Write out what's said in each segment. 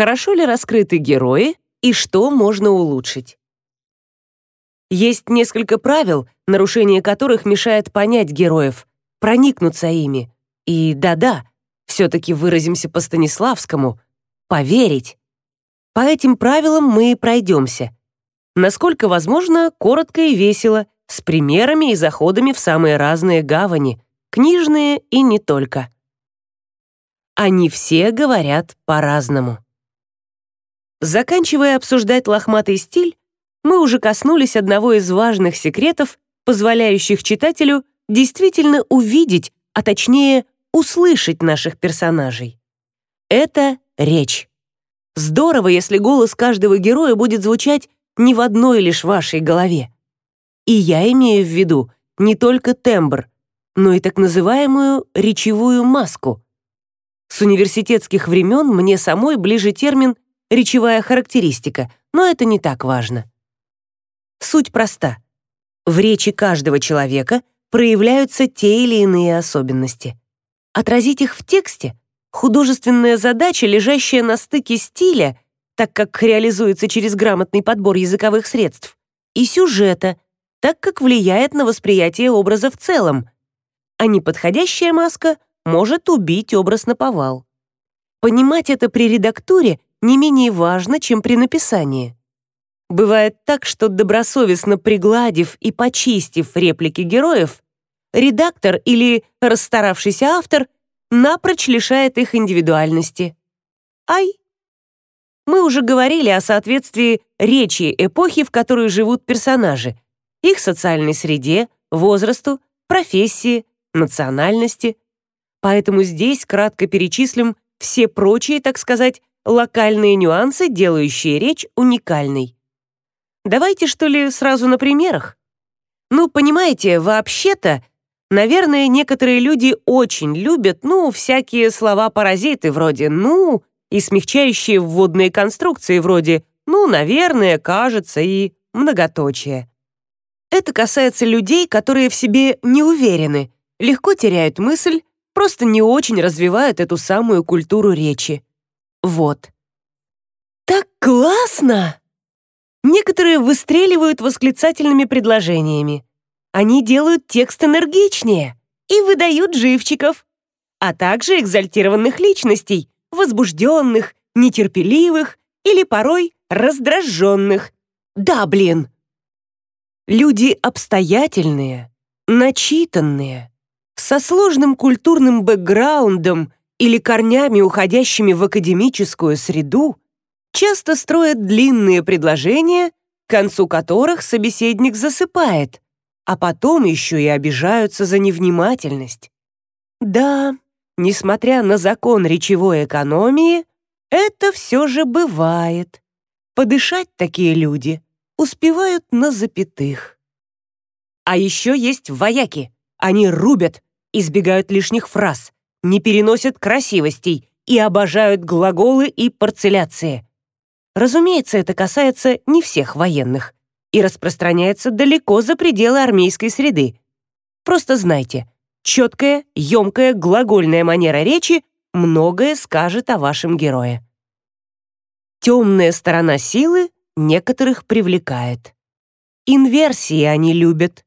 хорошо ли раскрыты герои и что можно улучшить. Есть несколько правил, нарушение которых мешает понять героев, проникнуться ими. И да-да, все-таки выразимся по Станиславскому, поверить. По этим правилам мы и пройдемся. Насколько возможно, коротко и весело, с примерами и заходами в самые разные гавани, книжные и не только. Они все говорят по-разному. Заканчивая обсуждать лохматый стиль, мы уже коснулись одного из важных секретов, позволяющих читателю действительно увидеть, а точнее услышать наших персонажей. Это речь. Здорово, если голос каждого героя будет звучать не в одной лишь вашей голове. И я имею в виду не только тембр, но и так называемую речевую маску. С университетских времен мне самой ближе термин «речевая характеристика», но это не так важно. Суть проста. В речи каждого человека проявляются те или иные особенности. Отразить их в тексте — художественная задача, лежащая на стыке стиля, так как реализуется через грамотный подбор языковых средств, и сюжета, так как влияет на восприятие образа в целом, а неподходящая маска может убить образ на повал. Понимать это при редактуре не менее важно, чем при написании. Бывает так, что добросовестно пригладив и почистив реплики героев, редактор или расстаравшийся автор напрочь лишает их индивидуальности. Ай! Мы уже говорили о соответствии речи эпохи, в которой живут персонажи, их социальной среде, возрасту, профессии, национальности. Поэтому здесь кратко перечислим все прочие, так сказать, локальные нюансы, делающие речь уникальной. Давайте, что ли, сразу на примерах? Ну, понимаете, вообще-то, наверное, некоторые люди очень любят, ну, всякие слова-паразиты вроде «ну» и смягчающие вводные конструкции вроде «ну, наверное», «кажется» и многоточие. Это касается людей, которые в себе не уверены, легко теряют мысль, просто не очень развивают эту самую культуру речи. Вот. «Так классно!» Некоторые выстреливают восклицательными предложениями. Они делают текст энергичнее и выдают живчиков, а также экзальтированных личностей, возбужденных, нетерпеливых или порой раздраженных. Да, блин! Люди обстоятельные, начитанные, со сложным культурным бэкграундом или корнями, уходящими в академическую среду, часто строят длинные предложения, к концу которых собеседник засыпает, а потом еще и обижаются за невнимательность. Да, несмотря на закон речевой экономии, это все же бывает. Подышать такие люди успевают на запятых. А еще есть вояки. Они рубят, избегают лишних фраз, не переносят красивостей и обожают глаголы и парцеляции. Разумеется, это касается не всех военных и распространяется далеко за пределы армейской среды. Просто знайте, четкая, емкая глагольная манера речи многое скажет о вашем герое. Темная сторона силы некоторых привлекает. Инверсии они любят.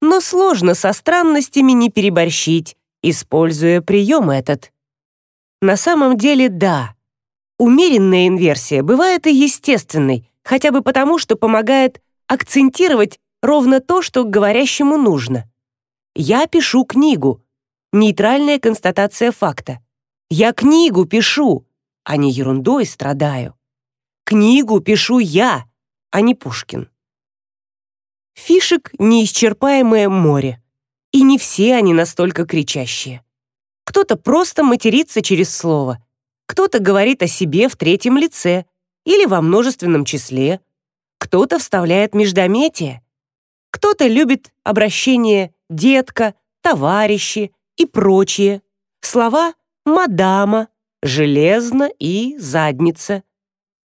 Но сложно со странностями не переборщить, используя прием этот. На самом деле, да, Умеренная инверсия бывает и естественной, хотя бы потому, что помогает акцентировать ровно то, что говорящему нужно. Я пишу книгу. Нейтральная констатация факта. Я книгу пишу, а не ерундой страдаю. Книгу пишу я, а не Пушкин. Фишек неисчерпаемое море. И не все они настолько кричащие. Кто-то просто матерится через слово — кто-то говорит о себе в третьем лице или во множественном числе. Кто-то вставляет междометие. Кто-то любит обращение «детка», «товарищи» и прочие. Слова «мадама», «железно» и «задница».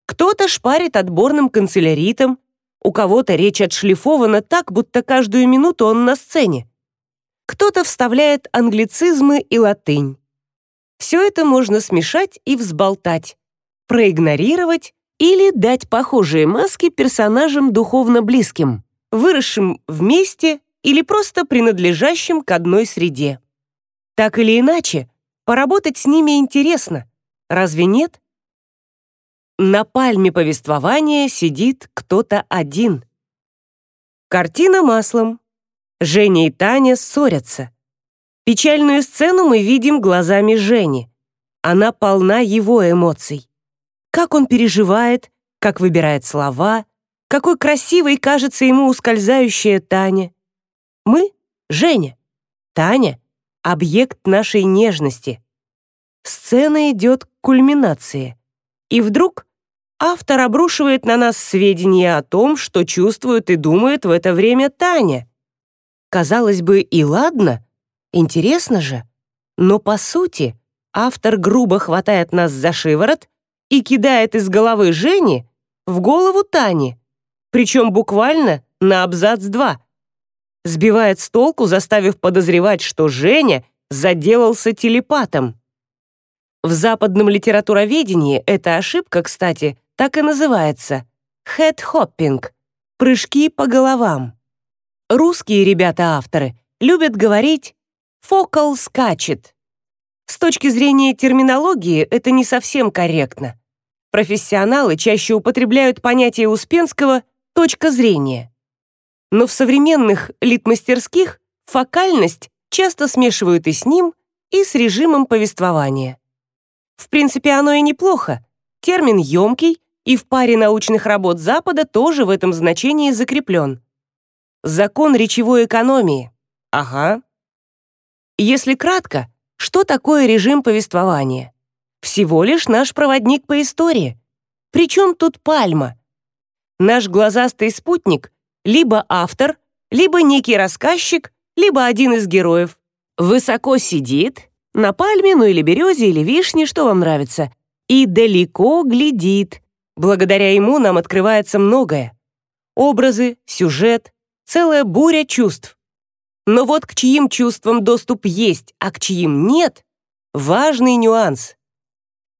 Кто-то шпарит отборным канцеляритом, у кого-то речь отшлифована так, будто каждую минуту он на сцене. Кто-то вставляет англицизмы и латынь. Все это можно смешать и взболтать. проигнорировать или дать похожие маски персонажам духовно близким, выросшим вместе или просто принадлежащим к одной среде. Так или иначе, поработать с ними интересно. Разве нет? На пальме повествования сидит кто-то один. Картина маслом. Женя и Таня ссорятся. Печальную сцену мы видим глазами Жени. Она полна его эмоций как он переживает, как выбирает слова, какой красивой кажется ему ускользающая Таня. Мы — Женя. Таня — объект нашей нежности. Сцена идет к кульминации. И вдруг автор обрушивает на нас сведения о том, что чувствует и думает в это время Таня. Казалось бы, и ладно, интересно же. Но по сути, автор грубо хватает нас за шиворот и кидает из головы Жени в голову Тани, причем буквально на абзац 2. Сбивает с толку, заставив подозревать, что Женя заделался телепатом. В западном литературоведении эта ошибка, кстати, так и называется «head-hopping» — прыжки по головам. Русские ребята-авторы любят говорить «фокал скачет». С точки зрения терминологии это не совсем корректно. Профессионалы чаще употребляют понятие Успенского «точка зрения». Но в современных литмастерских фокальность часто смешивают и с ним, и с режимом повествования. В принципе, оно и неплохо. Термин емкий, и в паре научных работ Запада тоже в этом значении закреплен. Закон речевой экономии. Ага. Если кратко, что такое режим повествования? всего лишь наш проводник по истории. Причем тут пальма? Наш глазастый спутник либо автор, либо некий рассказчик, либо один из героев. Высоко сидит, на пальме, ну или березе, или вишне, что вам нравится, и далеко глядит. Благодаря ему нам открывается многое. Образы, сюжет, целая буря чувств. Но вот к чьим чувствам доступ есть, а к чьим нет — важный нюанс.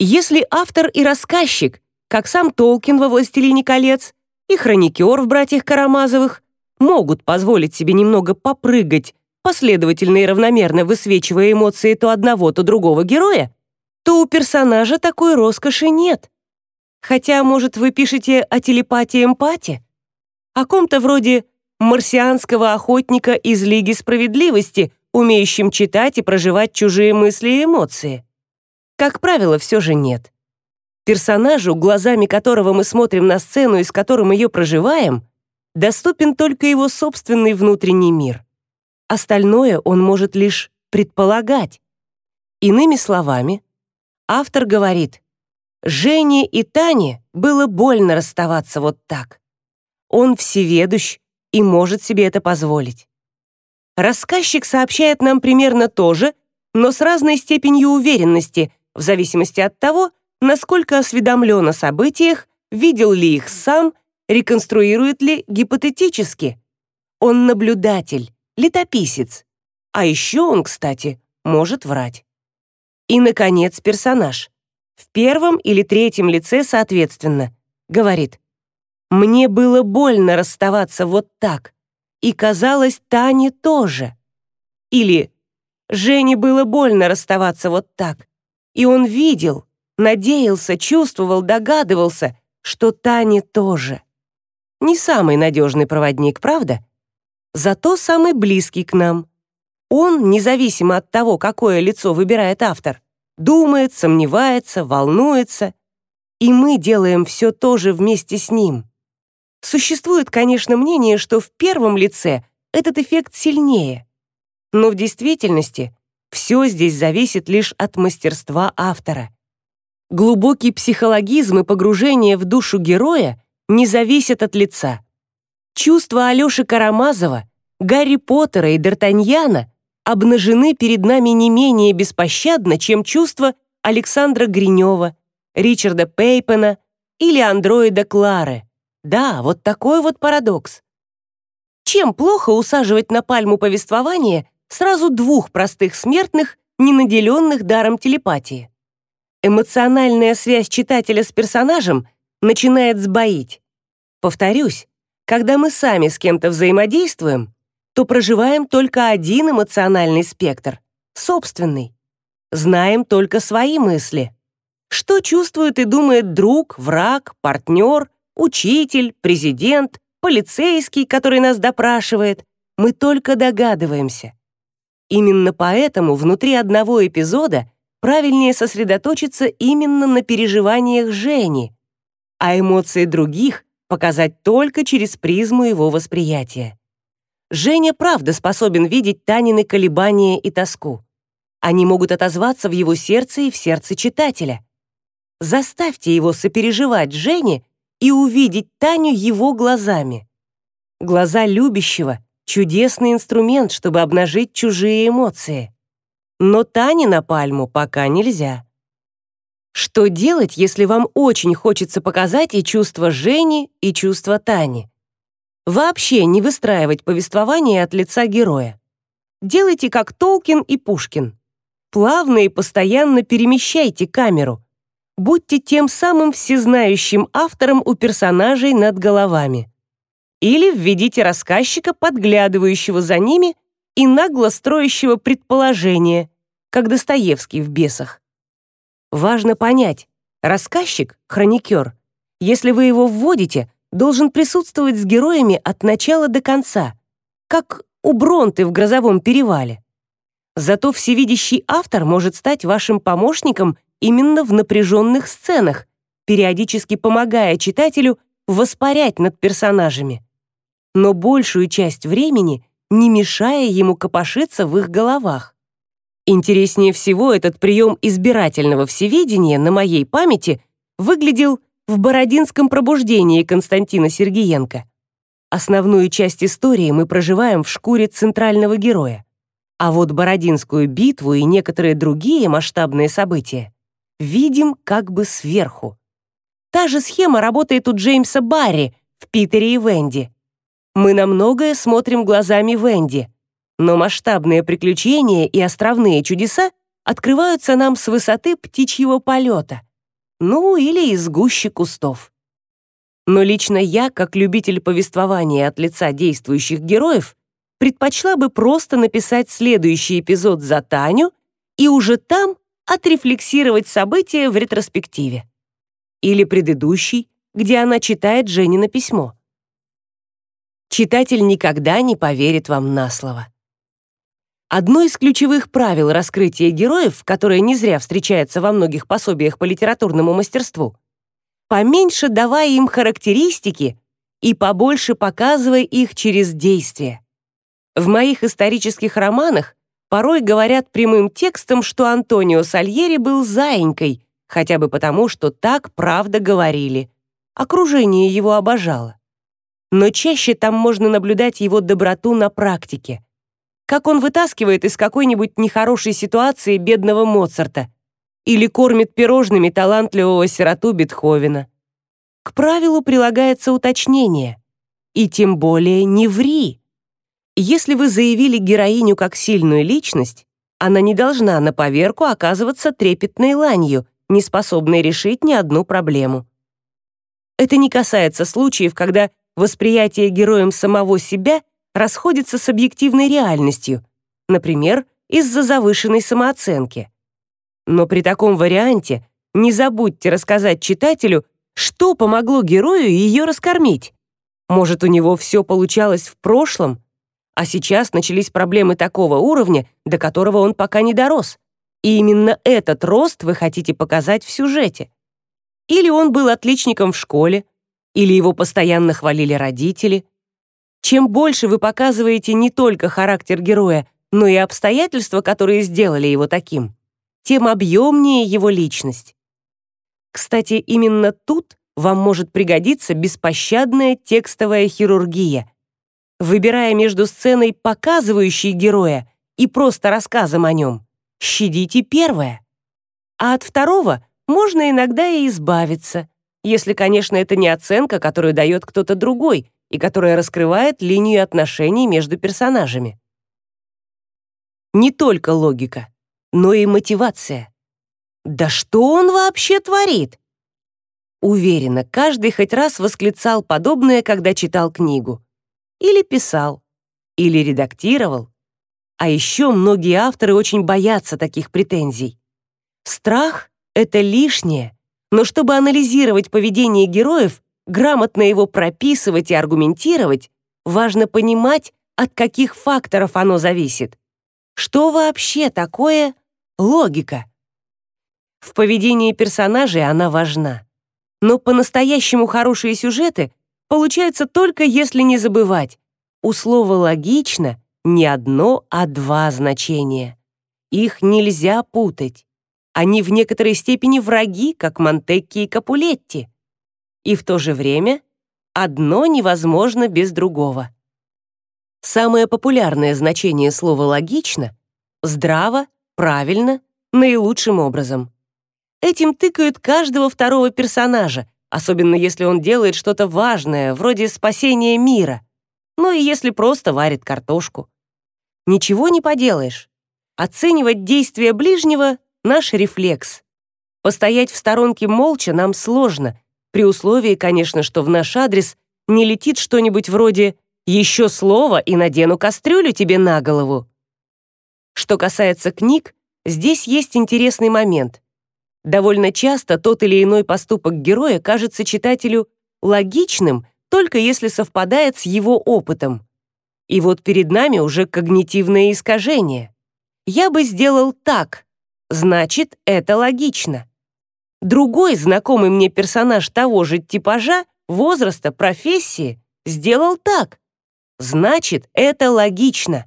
Если автор и рассказчик, как сам Толкин во «Властелине колец» и хроникер в «Братьях Карамазовых», могут позволить себе немного попрыгать, последовательно и равномерно высвечивая эмоции то одного, то другого героя, то у персонажа такой роскоши нет. Хотя, может, вы пишете о телепатии-эмпате? О ком-то вроде марсианского охотника из Лиги Справедливости, умеющим читать и проживать чужие мысли и эмоции. Как правило, все же нет. Персонажу, глазами которого мы смотрим на сцену и с которым ее проживаем, доступен только его собственный внутренний мир. Остальное он может лишь предполагать. Иными словами, автор говорит, Жене и Тане было больно расставаться вот так. Он всеведущ и может себе это позволить. Рассказчик сообщает нам примерно то же, но с разной степенью уверенности, в зависимости от того, насколько осведомлен о событиях, видел ли их сам, реконструирует ли гипотетически. Он наблюдатель, летописец. А еще он, кстати, может врать. И, наконец, персонаж. В первом или третьем лице, соответственно, говорит «Мне было больно расставаться вот так, и казалось, Тане тоже». Или «Жене было больно расставаться вот так, и он видел, надеялся, чувствовал, догадывался, что Тане тоже. Не самый надежный проводник, правда? Зато самый близкий к нам. Он, независимо от того, какое лицо выбирает автор, думает, сомневается, волнуется. И мы делаем все то же вместе с ним. Существует, конечно, мнение, что в первом лице этот эффект сильнее. Но в действительности все здесь зависит лишь от мастерства автора. Глубокий психологизм и погружение в душу героя не зависят от лица. Чувства Алёши Карамазова, Гарри Поттера и Д'Артаньяна обнажены перед нами не менее беспощадно, чем чувства Александра Гринева, Ричарда Пейпена или андроида Клары. Да, вот такой вот парадокс. Чем плохо усаживать на пальму повествования сразу двух простых смертных, не наделенных даром телепатии. Эмоциональная связь читателя с персонажем начинает сбоить. Повторюсь, когда мы сами с кем-то взаимодействуем, то проживаем только один эмоциональный спектр — собственный. Знаем только свои мысли. Что чувствует и думает друг, враг, партнер, учитель, президент, полицейский, который нас допрашивает, мы только догадываемся. Именно поэтому внутри одного эпизода правильнее сосредоточиться именно на переживаниях Жени, а эмоции других показать только через призму его восприятия. Женя правда способен видеть Танины колебания и тоску. Они могут отозваться в его сердце и в сердце читателя. Заставьте его сопереживать Жене и увидеть Таню его глазами. Глаза любящего — чудесный инструмент, чтобы обнажить чужие эмоции. Но Тане на пальму пока нельзя. Что делать, если вам очень хочется показать и чувства Жени, и чувства Тани? Вообще не выстраивать повествование от лица героя. Делайте как Толкин и Пушкин. Плавно и постоянно перемещайте камеру. Будьте тем самым всезнающим автором у персонажей над головами. Или введите рассказчика, подглядывающего за ними и нагло строящего предположения, как Достоевский в «Бесах». Важно понять, рассказчик, хроникер, если вы его вводите, должен присутствовать с героями от начала до конца, как у Бронты в «Грозовом перевале». Зато всевидящий автор может стать вашим помощником именно в напряженных сценах, периодически помогая читателю воспарять над персонажами. Но большую часть времени не мешая ему копошиться в их головах. Интереснее всего этот прием избирательного всеведения на моей памяти выглядел в Бородинском пробуждении Константина Сергеенко. Основную часть истории мы проживаем в шкуре центрального героя. А вот Бородинскую битву и некоторые другие масштабные события видим как бы сверху. Та же схема работает у Джеймса Барри в «Питере и Венди». Мы на многое смотрим глазами Венди, но масштабные приключения и островные чудеса открываются нам с высоты птичьего полета, ну или из гущи кустов. Но лично я, как любитель повествования от лица действующих героев, предпочла бы просто написать следующий эпизод за Таню и уже там отрефлексировать события в ретроспективе. Или предыдущий, где она читает Женина письмо. Читатель никогда не поверит вам на слово. Одно из ключевых правил раскрытия героев, которое не зря встречается во многих пособиях по литературному мастерству, поменьше давая им характеристики и побольше показывая их через действие. В моих исторических романах порой говорят прямым текстом, что Антонио Сальери был заинькой, хотя бы потому, что так правда говорили. Окружение его обожало. Но чаще там можно наблюдать его доброту на практике. Как он вытаскивает из какой-нибудь нехорошей ситуации бедного Моцарта или кормит пирожными талантливого сироту Бетховена. К правилу прилагается уточнение. И тем более не ври. Если вы заявили героиню как сильную личность, она не должна на поверку оказываться трепетной ланью, не способной решить ни одну проблему. Это не касается случаев, когда восприятие героем самого себя расходится с объективной реальностью, например, из-за завышенной самооценки. Но при таком варианте не забудьте рассказать читателю, что помогло герою ее раскормить. Может, у него все получалось в прошлом, а сейчас начались проблемы такого уровня, до которого он пока не дорос. И именно этот рост вы хотите показать в сюжете. Или он был отличником в школе, или его постоянно хвалили родители. Чем больше вы показываете не только характер героя, но и обстоятельства, которые сделали его таким, тем объемнее его личность. Кстати, именно тут вам может пригодиться беспощадная текстовая хирургия, Выбирая между сценой, показывающей героя, и просто рассказом о нем, щадите первое. А от второго можно иногда и избавиться, если, конечно, это не оценка, которую дает кто-то другой и которая раскрывает линию отношений между персонажами. Не только логика, но и мотивация. Да что он вообще творит? Уверена, каждый хоть раз восклицал подобное, когда читал книгу. Или писал, или редактировал. А еще многие авторы очень боятся таких претензий. Страх — это лишнее, но чтобы анализировать поведение героев, грамотно его прописывать и аргументировать, важно понимать, от каких факторов оно зависит. Что вообще такое логика? В поведении персонажей она важна. Но по-настоящему хорошие сюжеты получаются только если не забывать. У слова «логично» не одно, а два значения. Их нельзя путать. Они в некоторой степени враги, как Монтекки и Капулетти. И в то же время одно невозможно без другого. Самое популярное значение слова «логично» — здраво, правильно, наилучшим образом. Этим тыкают каждого второго персонажа, особенно если он делает что-то важное, вроде спасения мира. Ну и если просто варит картошку. Ничего не поделаешь. Оценивать действия ближнего — наш рефлекс. Постоять в сторонке молча нам сложно, при условии, конечно, что в наш адрес не летит что-нибудь вроде «еще слово и надену кастрюлю тебе на голову». Что касается книг, здесь есть интересный момент. Довольно часто тот или иной поступок героя кажется читателю логичным, только если совпадает с его опытом. И вот перед нами уже когнитивное искажение. Я бы сделал так, значит, это логично. Другой знакомый мне персонаж того же типажа, возраста, профессии сделал так. Значит, это логично.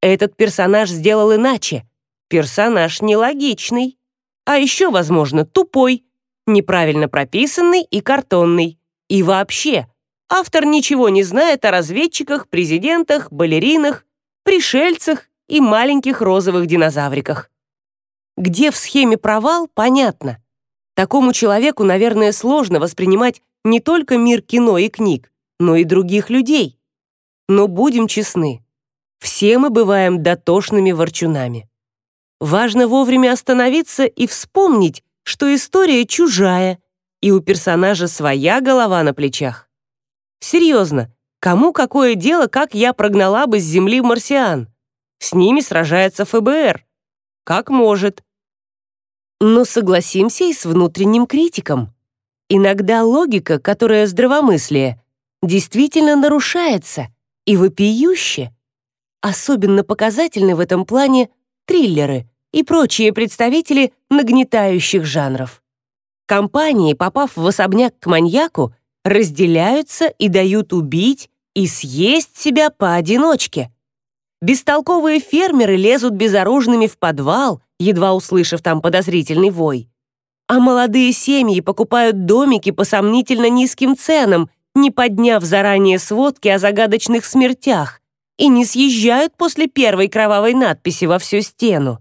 Этот персонаж сделал иначе. Персонаж нелогичный а еще, возможно, тупой, неправильно прописанный и картонный. И вообще, автор ничего не знает о разведчиках, президентах, балеринах, пришельцах и маленьких розовых динозавриках. Где в схеме провал, понятно. Такому человеку, наверное, сложно воспринимать не только мир кино и книг, но и других людей. Но будем честны, все мы бываем дотошными ворчунами. Важно вовремя остановиться и вспомнить, что история чужая, и у персонажа своя голова на плечах. Серьезно, кому какое дело, как я прогнала бы с Земли марсиан? С ними сражается ФБР. Как может. Но согласимся и с внутренним критиком. Иногда логика, которая здравомыслие, действительно нарушается и вопиюще. Особенно показательны в этом плане триллеры, и прочие представители нагнетающих жанров. Компании, попав в особняк к маньяку, разделяются и дают убить и съесть себя поодиночке. Бестолковые фермеры лезут безоружными в подвал, едва услышав там подозрительный вой. А молодые семьи покупают домики по сомнительно низким ценам, не подняв заранее сводки о загадочных смертях, и не съезжают после первой кровавой надписи во всю стену.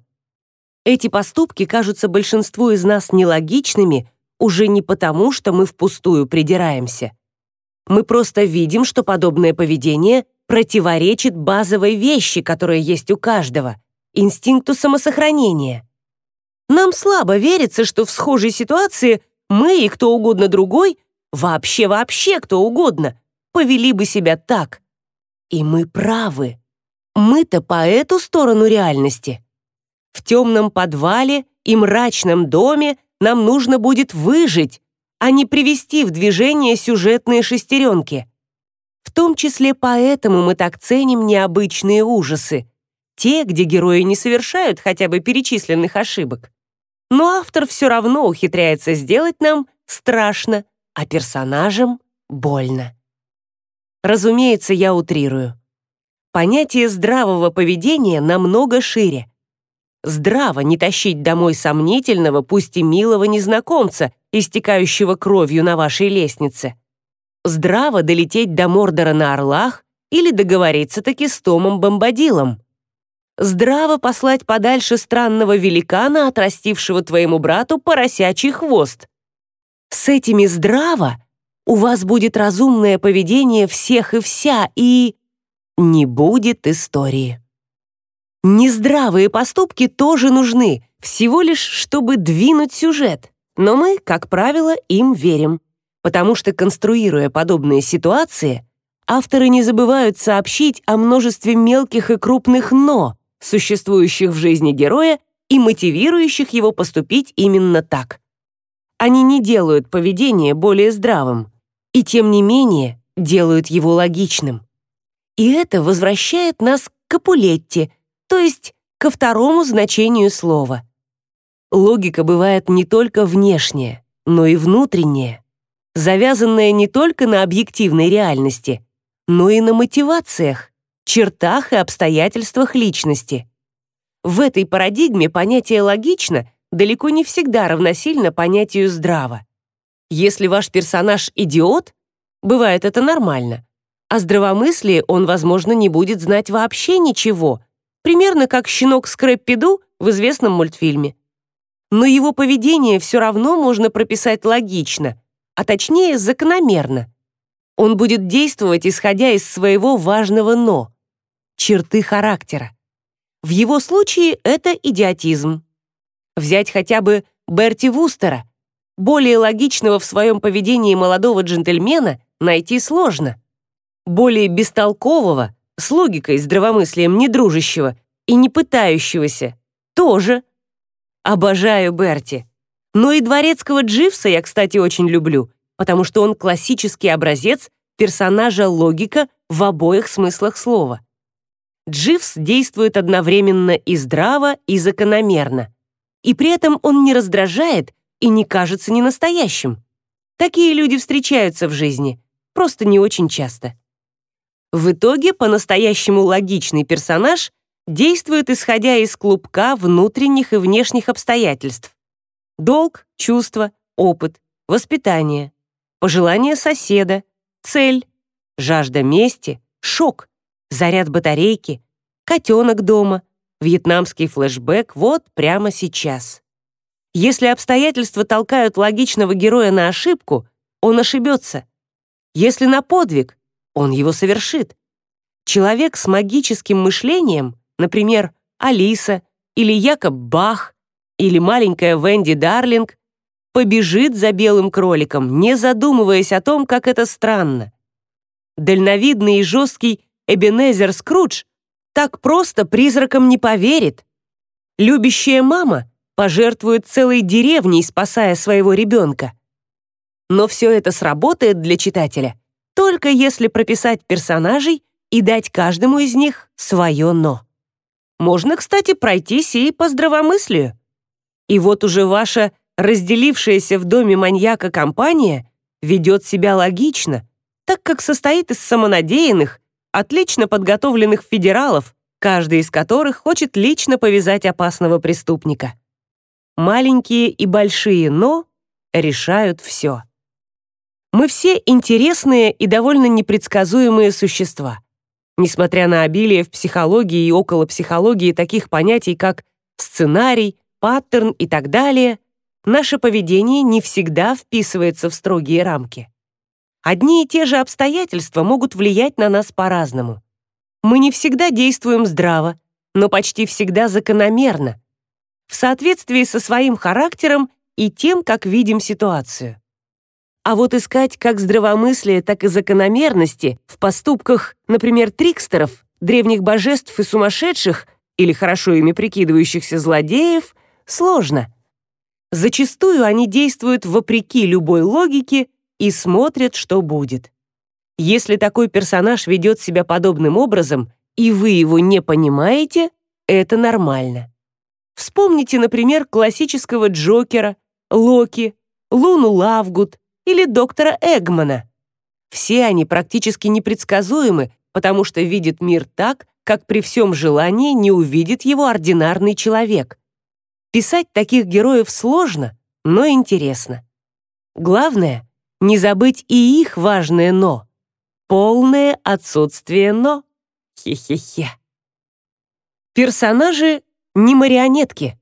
Эти поступки кажутся большинству из нас нелогичными уже не потому, что мы впустую придираемся. Мы просто видим, что подобное поведение противоречит базовой вещи, которая есть у каждого — инстинкту самосохранения. Нам слабо верится, что в схожей ситуации мы и кто угодно другой, вообще-вообще кто угодно, повели бы себя так. И мы правы. Мы-то по эту сторону реальности. В темном подвале и мрачном доме нам нужно будет выжить, а не привести в движение сюжетные шестеренки. В том числе поэтому мы так ценим необычные ужасы, те, где герои не совершают хотя бы перечисленных ошибок. Но автор все равно ухитряется сделать нам страшно, а персонажам больно. Разумеется, я утрирую. Понятие здравого поведения намного шире. Здраво не тащить домой сомнительного, пусть и милого незнакомца, истекающего кровью на вашей лестнице. Здраво долететь до Мордора на орлах или договориться таки с Томом Бомбадилом. Здраво послать подальше странного великана, отрастившего твоему брату поросячий хвост. С этими здраво у вас будет разумное поведение всех и вся, и не будет истории. Нездравые поступки тоже нужны, всего лишь чтобы двинуть сюжет. Но мы, как правило, им верим. Потому что, конструируя подобные ситуации, авторы не забывают сообщить о множестве мелких и крупных «но», существующих в жизни героя и мотивирующих его поступить именно так. Они не делают поведение более здравым, и тем не менее делают его логичным. И это возвращает нас к Капулетти, то есть ко второму значению слова. Логика бывает не только внешняя, но и внутренняя, завязанная не только на объективной реальности, но и на мотивациях, чертах и обстоятельствах личности. В этой парадигме понятие «логично» далеко не всегда равносильно понятию «здраво». Если ваш персонаж идиот, бывает это нормально, о здравомыслии он, возможно, не будет знать вообще ничего, примерно как щенок Скрэппиду в известном мультфильме. Но его поведение все равно можно прописать логично, а точнее закономерно. Он будет действовать, исходя из своего важного «но» — черты характера. В его случае это идиотизм. Взять хотя бы Берти Вустера. Более логичного в своем поведении молодого джентльмена найти сложно. Более бестолкового, с логикой и здравомыслием не дружащего и не пытающегося тоже. Обожаю Берти. Но и дворецкого Дживса я, кстати, очень люблю, потому что он классический образец персонажа логика в обоих смыслах слова. Дживс действует одновременно и здраво, и закономерно. И при этом он не раздражает и не кажется ненастоящим. Такие люди встречаются в жизни, просто не очень часто. В итоге по-настоящему логичный персонаж действует исходя из клубка внутренних и внешних обстоятельств. Долг, чувства, опыт, воспитание, пожелание соседа, цель, жажда мести, шок, заряд батарейки, котенок дома, вьетнамский флешбэк вот прямо сейчас. Если обстоятельства толкают логичного героя на ошибку, он ошибется. Если на подвиг, он его совершит. Человек с магическим мышлением, например, Алиса или Якоб Бах или маленькая Венди Дарлинг, побежит за белым кроликом, не задумываясь о том, как это странно. Дальновидный и жесткий Эбенезер Скрудж так просто призракам не поверит. Любящая мама пожертвует целой деревней, спасая своего ребенка. Но все это сработает для читателя только если прописать персонажей и дать каждому из них свое «но». Можно, кстати, пройтись и по здравомыслию. И вот уже ваша разделившаяся в доме маньяка компания ведет себя логично, так как состоит из самонадеянных, отлично подготовленных федералов, каждый из которых хочет лично повязать опасного преступника. Маленькие и большие «но» решают все. Мы все интересные и довольно непредсказуемые существа. Несмотря на обилие в психологии и около психологии таких понятий, как сценарий, паттерн и так далее, наше поведение не всегда вписывается в строгие рамки. Одни и те же обстоятельства могут влиять на нас по-разному. Мы не всегда действуем здраво, но почти всегда закономерно, в соответствии со своим характером и тем, как видим ситуацию. А вот искать как здравомыслие, так и закономерности в поступках, например, трикстеров, древних божеств и сумасшедших или хорошо ими прикидывающихся злодеев, сложно. Зачастую они действуют вопреки любой логике и смотрят, что будет. Если такой персонаж ведет себя подобным образом, и вы его не понимаете, это нормально. Вспомните, например, классического Джокера, Локи, Луну Лавгуд или доктора Эгмана. Все они практически непредсказуемы, потому что видят мир так, как при всем желании не увидит его ординарный человек. Писать таких героев сложно, но интересно. Главное не забыть и их важное «но». Полное отсутствие «но». Хе-хе-хе. Персонажи не марионетки.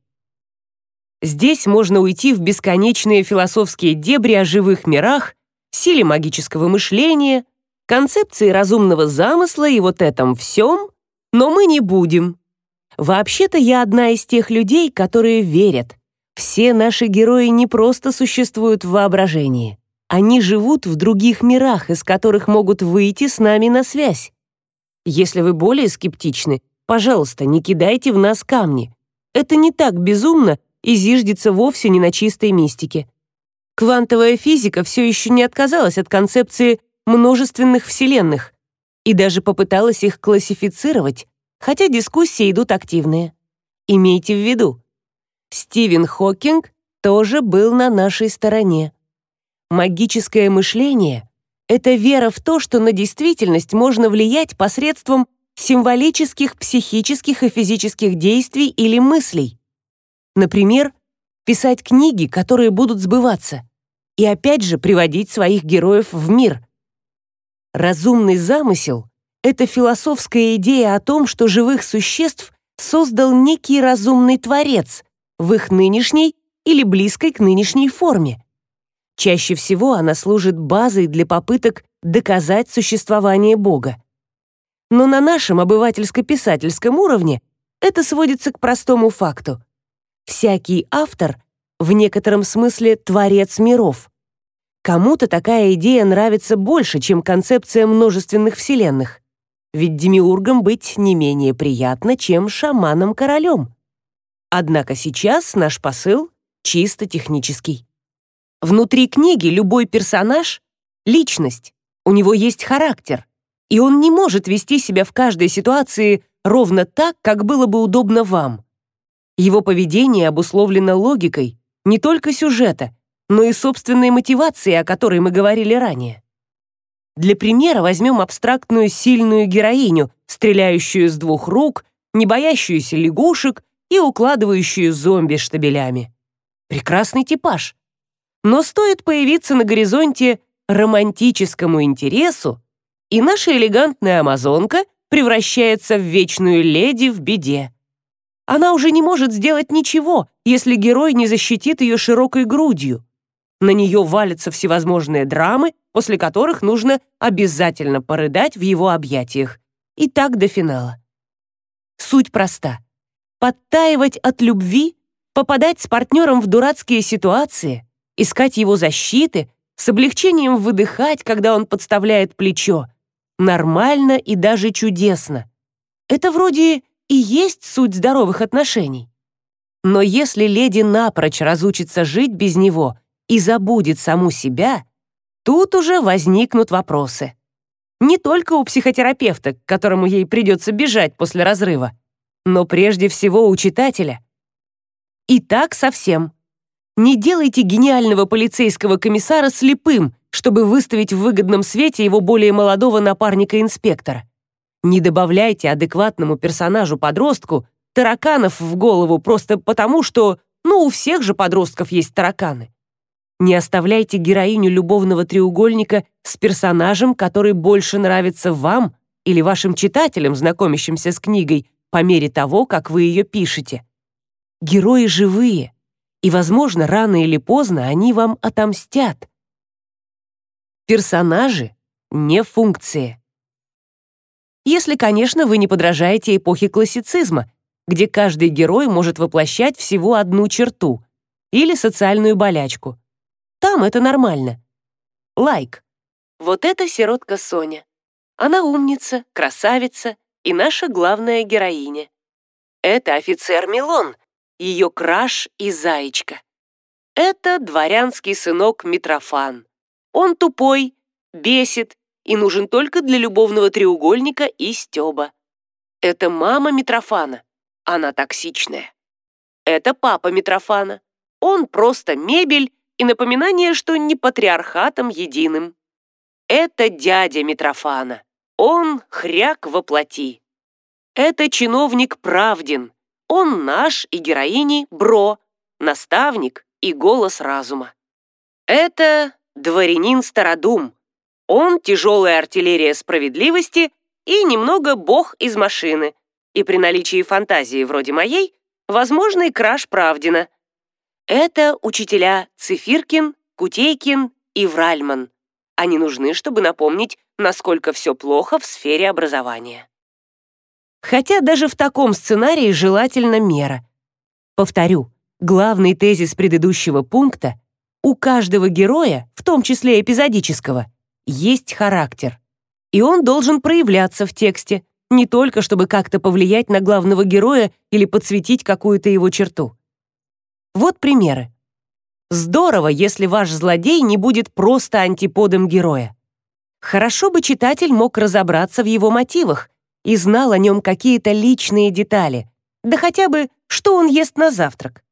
Здесь можно уйти в бесконечные философские дебри о живых мирах, силе магического мышления, концепции разумного замысла и вот этом всем, но мы не будем. Вообще-то я одна из тех людей, которые верят. Все наши герои не просто существуют в воображении. Они живут в других мирах, из которых могут выйти с нами на связь. Если вы более скептичны, пожалуйста, не кидайте в нас камни. Это не так безумно и зиждется вовсе не на чистой мистике. Квантовая физика все еще не отказалась от концепции множественных вселенных и даже попыталась их классифицировать, хотя дискуссии идут активные. Имейте в виду, Стивен Хокинг тоже был на нашей стороне. Магическое мышление — это вера в то, что на действительность можно влиять посредством символических психических и физических действий или мыслей. Например, писать книги, которые будут сбываться, и опять же приводить своих героев в мир. Разумный замысел — это философская идея о том, что живых существ создал некий разумный творец в их нынешней или близкой к нынешней форме. Чаще всего она служит базой для попыток доказать существование Бога. Но на нашем обывательско-писательском уровне это сводится к простому факту. Всякий автор в некотором смысле творец миров. Кому-то такая идея нравится больше, чем концепция множественных вселенных. Ведь демиургом быть не менее приятно, чем шаманом-королем. Однако сейчас наш посыл чисто технический. Внутри книги любой персонаж — личность, у него есть характер, и он не может вести себя в каждой ситуации ровно так, как было бы удобно вам. Его поведение обусловлено логикой не только сюжета, но и собственной мотивацией, о которой мы говорили ранее. Для примера возьмем абстрактную сильную героиню, стреляющую с двух рук, не боящуюся лягушек и укладывающую зомби штабелями. Прекрасный типаж. Но стоит появиться на горизонте романтическому интересу, и наша элегантная амазонка превращается в вечную леди в беде. Она уже не может сделать ничего, если герой не защитит ее широкой грудью. На нее валятся всевозможные драмы, после которых нужно обязательно порыдать в его объятиях. И так до финала. Суть проста. Подтаивать от любви, попадать с партнером в дурацкие ситуации, искать его защиты, с облегчением выдыхать, когда он подставляет плечо. Нормально и даже чудесно. Это вроде и есть суть здоровых отношений. Но если леди напрочь разучится жить без него и забудет саму себя, тут уже возникнут вопросы. Не только у психотерапевта, к которому ей придется бежать после разрыва, но прежде всего у читателя. И так совсем. Не делайте гениального полицейского комиссара слепым, чтобы выставить в выгодном свете его более молодого напарника-инспектора. Не добавляйте адекватному персонажу-подростку тараканов в голову просто потому, что, ну, у всех же подростков есть тараканы. Не оставляйте героиню любовного треугольника с персонажем, который больше нравится вам или вашим читателям, знакомящимся с книгой, по мере того, как вы ее пишете. Герои живые, и, возможно, рано или поздно они вам отомстят. Персонажи — не функции. Если, конечно, вы не подражаете эпохе классицизма, где каждый герой может воплощать всего одну черту или социальную болячку. Там это нормально. Лайк. Вот это сиротка Соня. Она умница, красавица и наша главная героиня. Это офицер Милон, ее краш и заечка. Это дворянский сынок Митрофан. Он тупой, бесит и нужен только для любовного треугольника и стёба. Это мама Митрофана. Она токсичная. Это папа Митрофана. Он просто мебель и напоминание, что не патриархатом единым. Это дядя Митрофана. Он хряк воплоти. Это чиновник Правдин. Он наш и героини Бро, наставник и голос разума. Это дворянин Стародум. Он тяжелая артиллерия справедливости и немного бог из машины. И при наличии фантазии вроде моей, возможный краш Правдина. Это учителя Цифиркин, Кутейкин и Вральман. Они нужны, чтобы напомнить, насколько все плохо в сфере образования. Хотя даже в таком сценарии желательно мера. Повторю, главный тезис предыдущего пункта у каждого героя, в том числе эпизодического, есть характер. И он должен проявляться в тексте, не только чтобы как-то повлиять на главного героя или подсветить какую-то его черту. Вот примеры. Здорово, если ваш злодей не будет просто антиподом героя. Хорошо бы читатель мог разобраться в его мотивах и знал о нем какие-то личные детали, да хотя бы, что он ест на завтрак.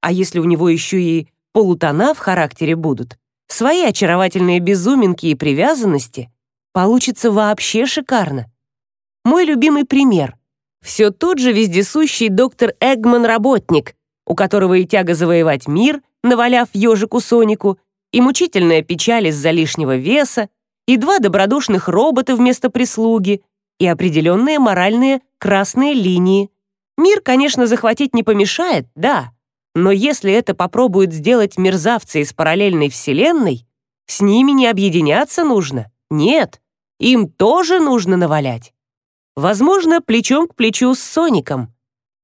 А если у него еще и полутона в характере будут, свои очаровательные безуминки и привязанности, получится вообще шикарно. Мой любимый пример. Все тот же вездесущий доктор Эгман-работник, у которого и тяга завоевать мир, наваляв ежику Сонику, и мучительная печаль из-за лишнего веса, и два добродушных робота вместо прислуги, и определенные моральные красные линии. Мир, конечно, захватить не помешает, да, но если это попробуют сделать мерзавцы из параллельной вселенной, с ними не объединяться нужно. Нет, им тоже нужно навалять. Возможно, плечом к плечу с Соником,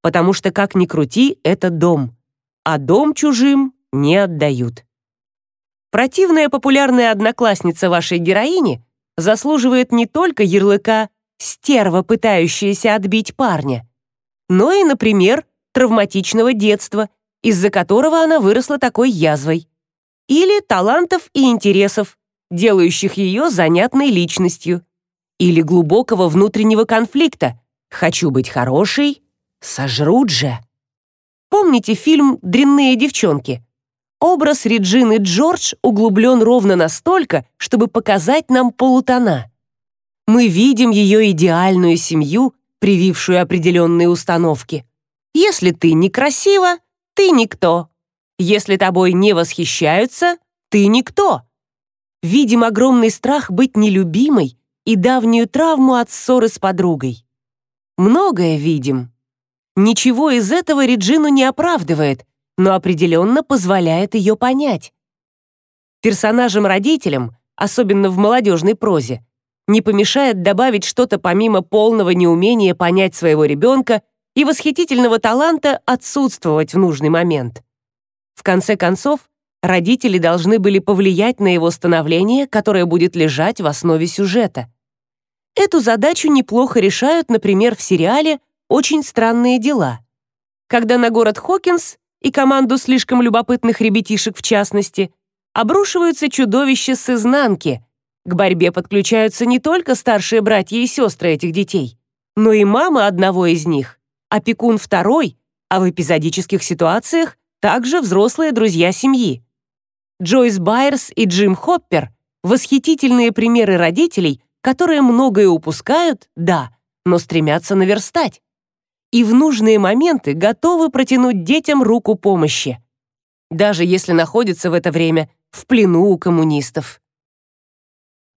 потому что, как ни крути, это дом, а дом чужим не отдают. Противная популярная одноклассница вашей героини заслуживает не только ярлыка «стерва, пытающаяся отбить парня», но и, например, травматичного детства из-за которого она выросла такой язвой. Или талантов и интересов, делающих ее занятной личностью. Или глубокого внутреннего конфликта. «Хочу быть хорошей, сожрут же». Помните фильм «Дрянные девчонки»? Образ Реджины Джордж углублен ровно настолько, чтобы показать нам полутона. Мы видим ее идеальную семью, привившую определенные установки. Если ты некрасива, ты никто. Если тобой не восхищаются, ты никто. Видим огромный страх быть нелюбимой и давнюю травму от ссоры с подругой. Многое видим. Ничего из этого Реджину не оправдывает, но определенно позволяет ее понять. Персонажам-родителям, особенно в молодежной прозе, не помешает добавить что-то помимо полного неумения понять своего ребенка и восхитительного таланта отсутствовать в нужный момент. В конце концов, родители должны были повлиять на его становление, которое будет лежать в основе сюжета. Эту задачу неплохо решают, например, в сериале «Очень странные дела», когда на город Хокинс и команду слишком любопытных ребятишек в частности обрушиваются чудовища с изнанки. К борьбе подключаются не только старшие братья и сестры этих детей, но и мама одного из них опекун второй, а в эпизодических ситуациях также взрослые друзья семьи. Джойс Байерс и Джим Хоппер — восхитительные примеры родителей, которые многое упускают, да, но стремятся наверстать. И в нужные моменты готовы протянуть детям руку помощи. Даже если находятся в это время в плену у коммунистов.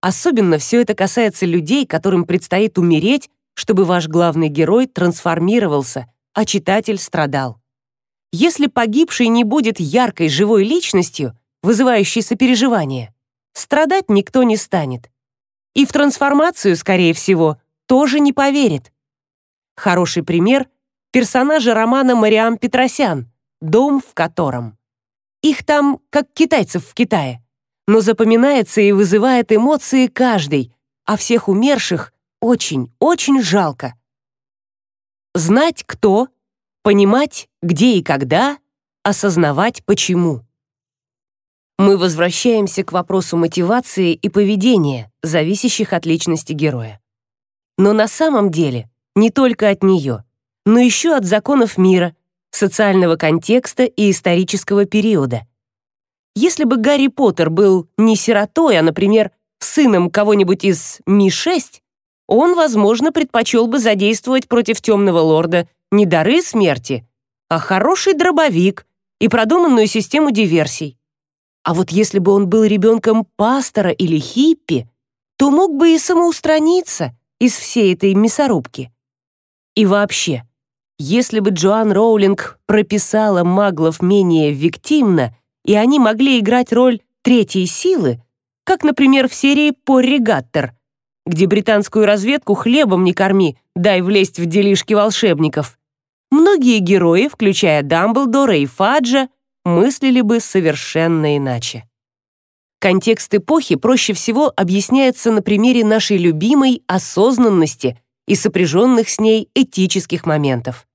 Особенно все это касается людей, которым предстоит умереть чтобы ваш главный герой трансформировался, а читатель страдал. Если погибший не будет яркой живой личностью, вызывающей сопереживание, страдать никто не станет. И в трансформацию, скорее всего, тоже не поверит. Хороший пример — персонажи романа Мариам Петросян «Дом в котором». Их там, как китайцев в Китае, но запоминается и вызывает эмоции каждый, а всех умерших очень, очень жалко. Знать кто, понимать где и когда, осознавать почему. Мы возвращаемся к вопросу мотивации и поведения, зависящих от личности героя. Но на самом деле не только от нее, но еще от законов мира, социального контекста и исторического периода. Если бы Гарри Поттер был не сиротой, а, например, сыном кого-нибудь из Ми-6, он, возможно, предпочел бы задействовать против темного лорда не дары смерти, а хороший дробовик и продуманную систему диверсий. А вот если бы он был ребенком пастора или хиппи, то мог бы и самоустраниться из всей этой мясорубки. И вообще, если бы Джоан Роулинг прописала маглов менее виктимно, и они могли играть роль третьей силы, как, например, в серии «Порри Гаттер», где британскую разведку хлебом не корми, дай влезть в делишки волшебников, многие герои, включая Дамблдора и Фаджа, мыслили бы совершенно иначе. Контекст эпохи проще всего объясняется на примере нашей любимой осознанности и сопряженных с ней этических моментов.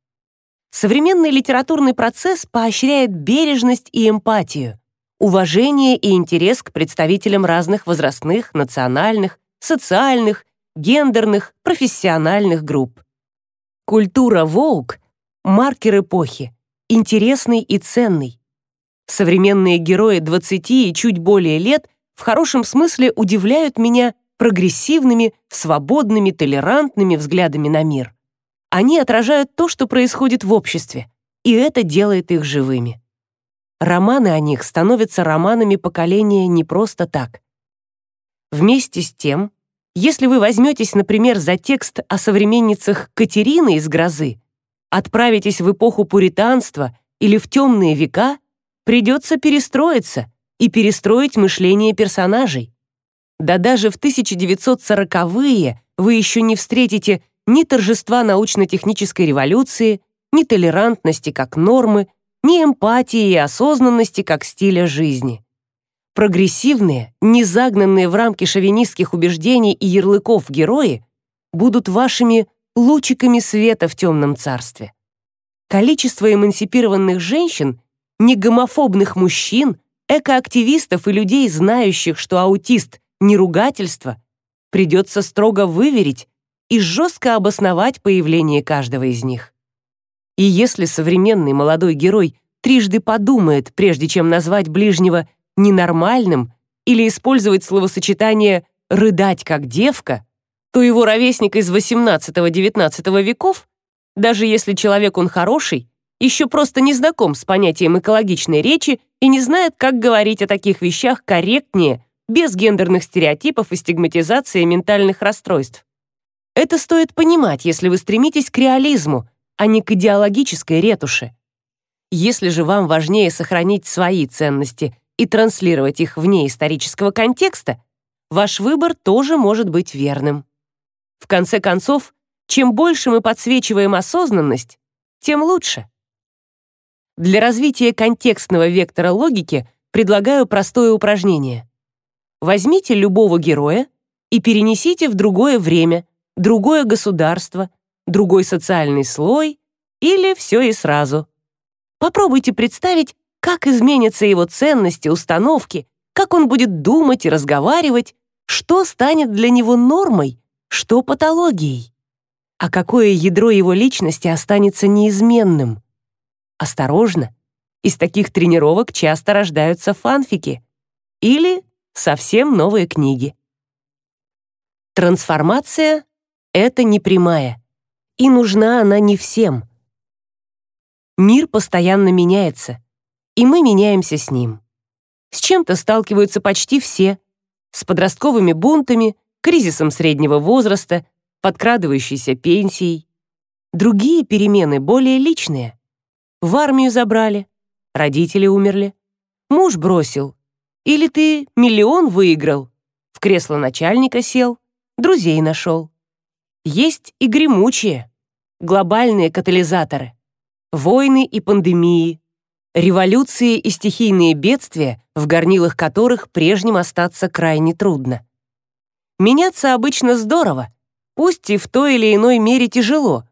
Современный литературный процесс поощряет бережность и эмпатию, уважение и интерес к представителям разных возрастных, национальных, социальных, гендерных, профессиональных групп. Культура Vogue — маркер эпохи, интересный и ценный. Современные герои 20 и чуть более лет в хорошем смысле удивляют меня прогрессивными, свободными, толерантными взглядами на мир. Они отражают то, что происходит в обществе, и это делает их живыми. Романы о них становятся романами поколения не просто так. Вместе с тем, если вы возьметесь, например, за текст о современницах Катерины из «Грозы», отправитесь в эпоху пуританства или в темные века, придется перестроиться и перестроить мышление персонажей. Да даже в 1940-е вы еще не встретите ни торжества научно-технической революции, ни толерантности как нормы, ни эмпатии и осознанности как стиля жизни. Прогрессивные, не загнанные в рамки шовинистских убеждений и ярлыков герои будут вашими лучиками света в темном царстве. Количество эмансипированных женщин, негомофобных мужчин, экоактивистов и людей, знающих, что аутист не ругательство, придется строго выверить и жестко обосновать появление каждого из них. И если современный молодой герой трижды подумает, прежде чем назвать ближнего ненормальным или использовать словосочетание «рыдать как девка», то его ровесник из XVIII-XIX веков, даже если человек он хороший, еще просто не знаком с понятием экологичной речи и не знает, как говорить о таких вещах корректнее, без гендерных стереотипов и стигматизации ментальных расстройств. Это стоит понимать, если вы стремитесь к реализму, а не к идеологической ретуши. Если же вам важнее сохранить свои ценности и транслировать их вне исторического контекста, ваш выбор тоже может быть верным. В конце концов, чем больше мы подсвечиваем осознанность, тем лучше. Для развития контекстного вектора логики предлагаю простое упражнение. Возьмите любого героя и перенесите в другое время, другое государство, другой социальный слой или все и сразу. Попробуйте представить, как изменятся его ценности, установки, как он будет думать и разговаривать, что станет для него нормой, что патологией. А какое ядро его личности останется неизменным. Осторожно, из таких тренировок часто рождаются фанфики или совсем новые книги. Трансформация — это не прямая, и нужна она не всем — Мир постоянно меняется, и мы меняемся с ним. С чем-то сталкиваются почти все. С подростковыми бунтами, кризисом среднего возраста, подкрадывающейся пенсией. Другие перемены более личные. В армию забрали, родители умерли, муж бросил. Или ты миллион выиграл, в кресло начальника сел, друзей нашел. Есть и гремучие, глобальные катализаторы войны и пандемии, революции и стихийные бедствия, в горнилах которых прежним остаться крайне трудно. Меняться обычно здорово, пусть и в той или иной мере тяжело.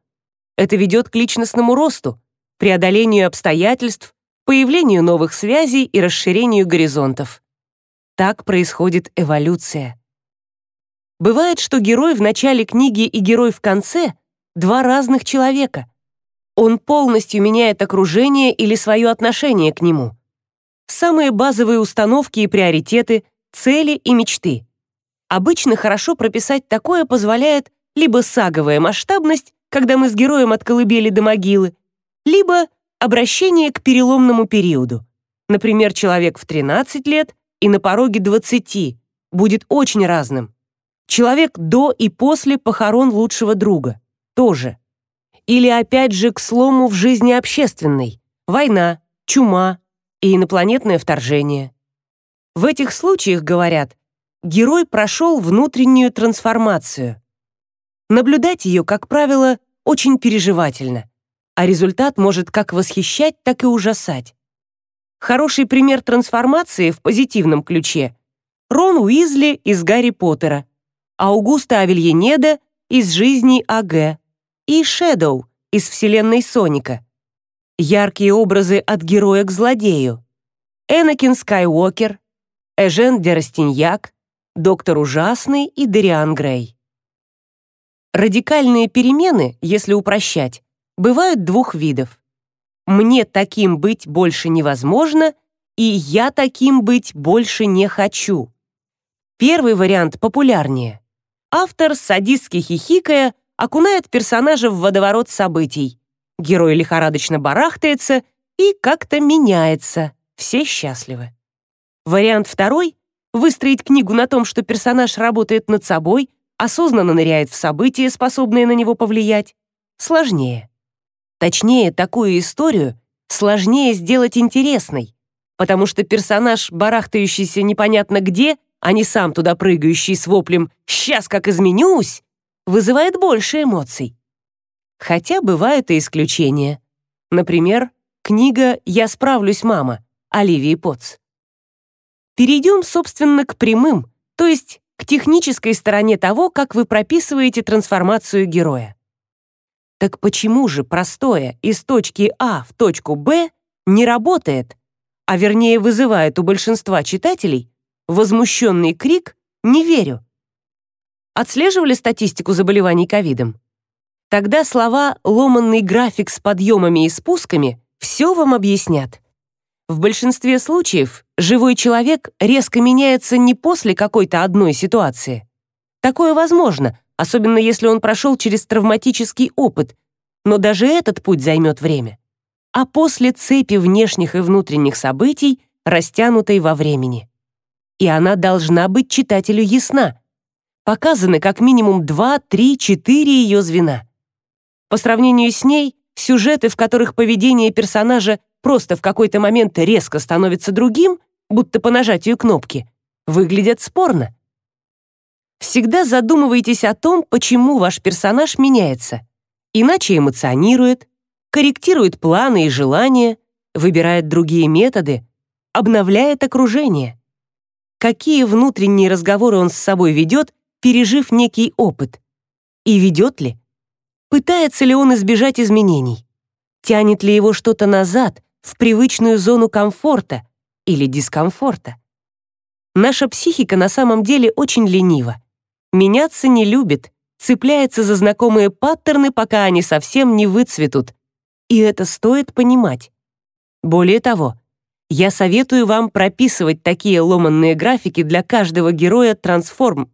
Это ведет к личностному росту, преодолению обстоятельств, появлению новых связей и расширению горизонтов. Так происходит эволюция. Бывает, что герой в начале книги и герой в конце — два разных человека. Он полностью меняет окружение или свое отношение к нему. Самые базовые установки и приоритеты, цели и мечты. Обычно хорошо прописать такое позволяет либо саговая масштабность, когда мы с героем от колыбели до могилы, либо обращение к переломному периоду. Например, человек в 13 лет и на пороге 20 будет очень разным. Человек до и после похорон лучшего друга тоже. Или опять же к слому в жизни общественной. Война, чума и инопланетное вторжение. В этих случаях, говорят, герой прошел внутреннюю трансформацию. Наблюдать ее, как правило, очень переживательно, а результат может как восхищать, так и ужасать. Хороший пример трансформации в позитивном ключе — Рон Уизли из «Гарри Поттера», Аугуста Авельенеда из «Жизни А.Г.» и Шэдоу из вселенной Соника. Яркие образы от героя к злодею. Энакин Скайуокер, Эжен де Растиньяк, Доктор Ужасный и Дариан Грей. Радикальные перемены, если упрощать, бывают двух видов. «Мне таким быть больше невозможно» и «Я таким быть больше не хочу». Первый вариант популярнее. Автор, садистски хихикая, окунает персонажа в водоворот событий. Герой лихорадочно барахтается и как-то меняется. Все счастливы. Вариант второй — выстроить книгу на том, что персонаж работает над собой, осознанно ныряет в события, способные на него повлиять, сложнее. Точнее, такую историю сложнее сделать интересной, потому что персонаж, барахтающийся непонятно где, а не сам туда прыгающий с воплем «Сейчас как изменюсь!», вызывает больше эмоций. Хотя бывают и исключения. Например, книга «Я справлюсь, мама» Оливии Потц. Перейдем, собственно, к прямым, то есть к технической стороне того, как вы прописываете трансформацию героя. Так почему же простое из точки А в точку Б не работает, а вернее вызывает у большинства читателей возмущенный крик «Не верю!» Отслеживали статистику заболеваний ковидом? Тогда слова «ломанный график с подъемами и спусками» все вам объяснят. В большинстве случаев живой человек резко меняется не после какой-то одной ситуации. Такое возможно, особенно если он прошел через травматический опыт, но даже этот путь займет время. А после цепи внешних и внутренних событий, растянутой во времени. И она должна быть читателю ясна. Показаны как минимум 2, 3, 4 ее звена. По сравнению с ней, сюжеты, в которых поведение персонажа просто в какой-то момент резко становится другим, будто по нажатию кнопки, выглядят спорно. Всегда задумывайтесь о том, почему ваш персонаж меняется. Иначе эмоционирует, корректирует планы и желания, выбирает другие методы, обновляет окружение. Какие внутренние разговоры он с собой ведет, пережив некий опыт? И ведет ли? Пытается ли он избежать изменений? Тянет ли его что-то назад, в привычную зону комфорта или дискомфорта. Наша психика на самом деле очень ленива. Меняться не любит, цепляется за знакомые паттерны, пока они совсем не выцветут. И это стоит понимать. Более того, я советую вам прописывать такие ломанные графики для каждого героя трансформ...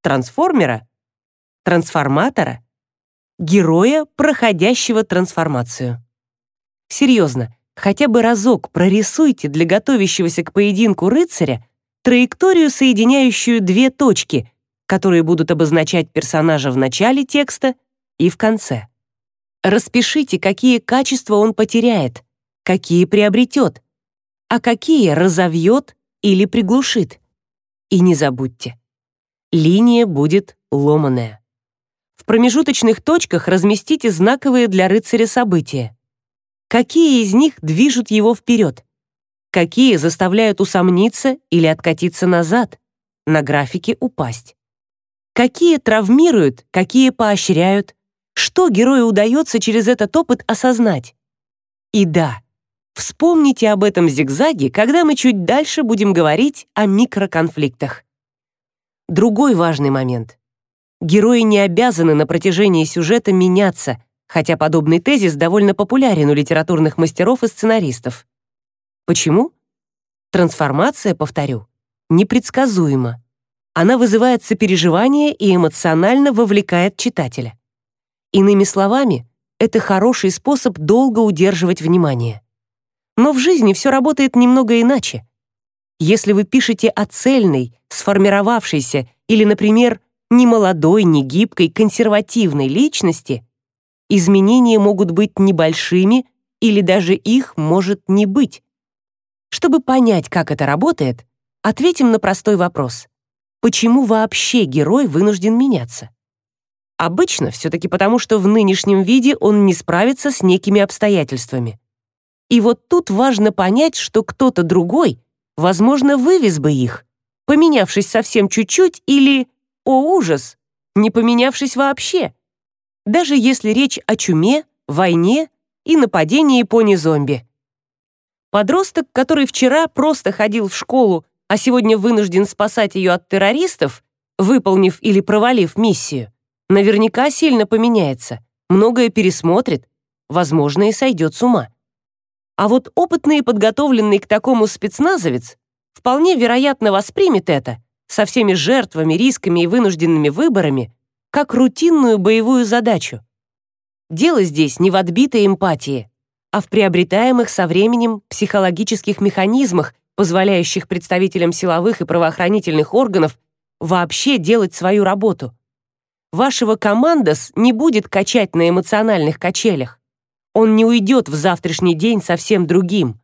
Трансформера? Трансформатора? Героя, проходящего трансформацию. Серьезно, хотя бы разок прорисуйте для готовящегося к поединку рыцаря траекторию, соединяющую две точки, которые будут обозначать персонажа в начале текста и в конце. Распишите, какие качества он потеряет, какие приобретет, а какие разовьет или приглушит. И не забудьте, линия будет ломаная. В промежуточных точках разместите знаковые для рыцаря события. Какие из них движут его вперед? Какие заставляют усомниться или откатиться назад, на графике упасть? Какие травмируют, какие поощряют? Что герою удается через этот опыт осознать? И да, вспомните об этом зигзаге, когда мы чуть дальше будем говорить о микроконфликтах. Другой важный момент. Герои не обязаны на протяжении сюжета меняться, хотя подобный тезис довольно популярен у литературных мастеров и сценаристов. Почему? Трансформация, повторю, непредсказуема. Она вызывает сопереживание и эмоционально вовлекает читателя. Иными словами, это хороший способ долго удерживать внимание. Но в жизни все работает немного иначе. Если вы пишете о цельной, сформировавшейся или, например, не молодой, не гибкой, консервативной личности, изменения могут быть небольшими или даже их может не быть. Чтобы понять, как это работает, ответим на простой вопрос. Почему вообще герой вынужден меняться? Обычно все-таки потому, что в нынешнем виде он не справится с некими обстоятельствами. И вот тут важно понять, что кто-то другой, возможно, вывез бы их, поменявшись совсем чуть-чуть или, о ужас, не поменявшись вообще. Даже если речь о чуме, войне и нападении пони-зомби. Подросток, который вчера просто ходил в школу, а сегодня вынужден спасать ее от террористов, выполнив или провалив миссию, наверняка сильно поменяется, многое пересмотрит, возможно, и сойдет с ума. А вот опытный и подготовленный к такому спецназовец вполне вероятно воспримет это со всеми жертвами, рисками и вынужденными выборами как рутинную боевую задачу. Дело здесь не в отбитой эмпатии, а в приобретаемых со временем психологических механизмах, позволяющих представителям силовых и правоохранительных органов вообще делать свою работу. Вашего командос не будет качать на эмоциональных качелях. Он не уйдет в завтрашний день совсем другим.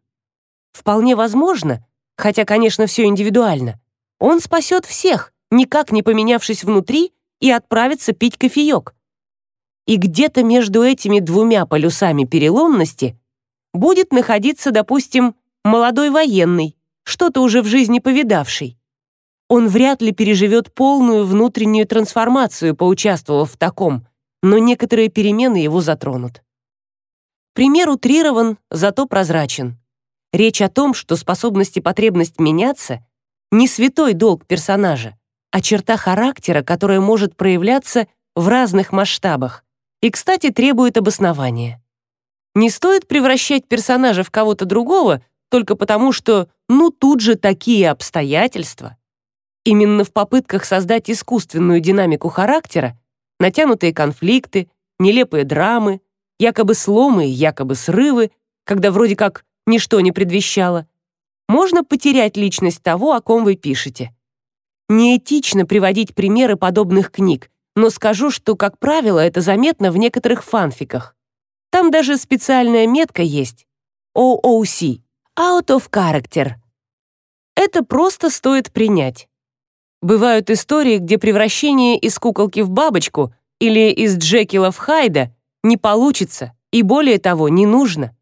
Вполне возможно, хотя, конечно, все индивидуально, он спасет всех, никак не поменявшись внутри, и отправится пить кофеек. И где-то между этими двумя полюсами переломности будет находиться, допустим, молодой военный, что-то уже в жизни повидавший он вряд ли переживет полную внутреннюю трансформацию, поучаствовав в таком, но некоторые перемены его затронут. Пример утрирован, зато прозрачен. Речь о том, что способность и потребность меняться не святой долг персонажа, а черта характера, которая может проявляться в разных масштабах и, кстати, требует обоснования. Не стоит превращать персонажа в кого-то другого только потому, что ну тут же такие обстоятельства. Именно в попытках создать искусственную динамику характера, натянутые конфликты, нелепые драмы, якобы сломы якобы срывы, когда вроде как ничто не предвещало, можно потерять личность того, о ком вы пишете. Неэтично приводить примеры подобных книг, но скажу, что, как правило, это заметно в некоторых фанфиках. Там даже специальная метка есть OOC — Out of Character. Это просто стоит принять. Бывают истории, где превращение из куколки в бабочку или из Джекила в Хайда не получится и более того не нужно.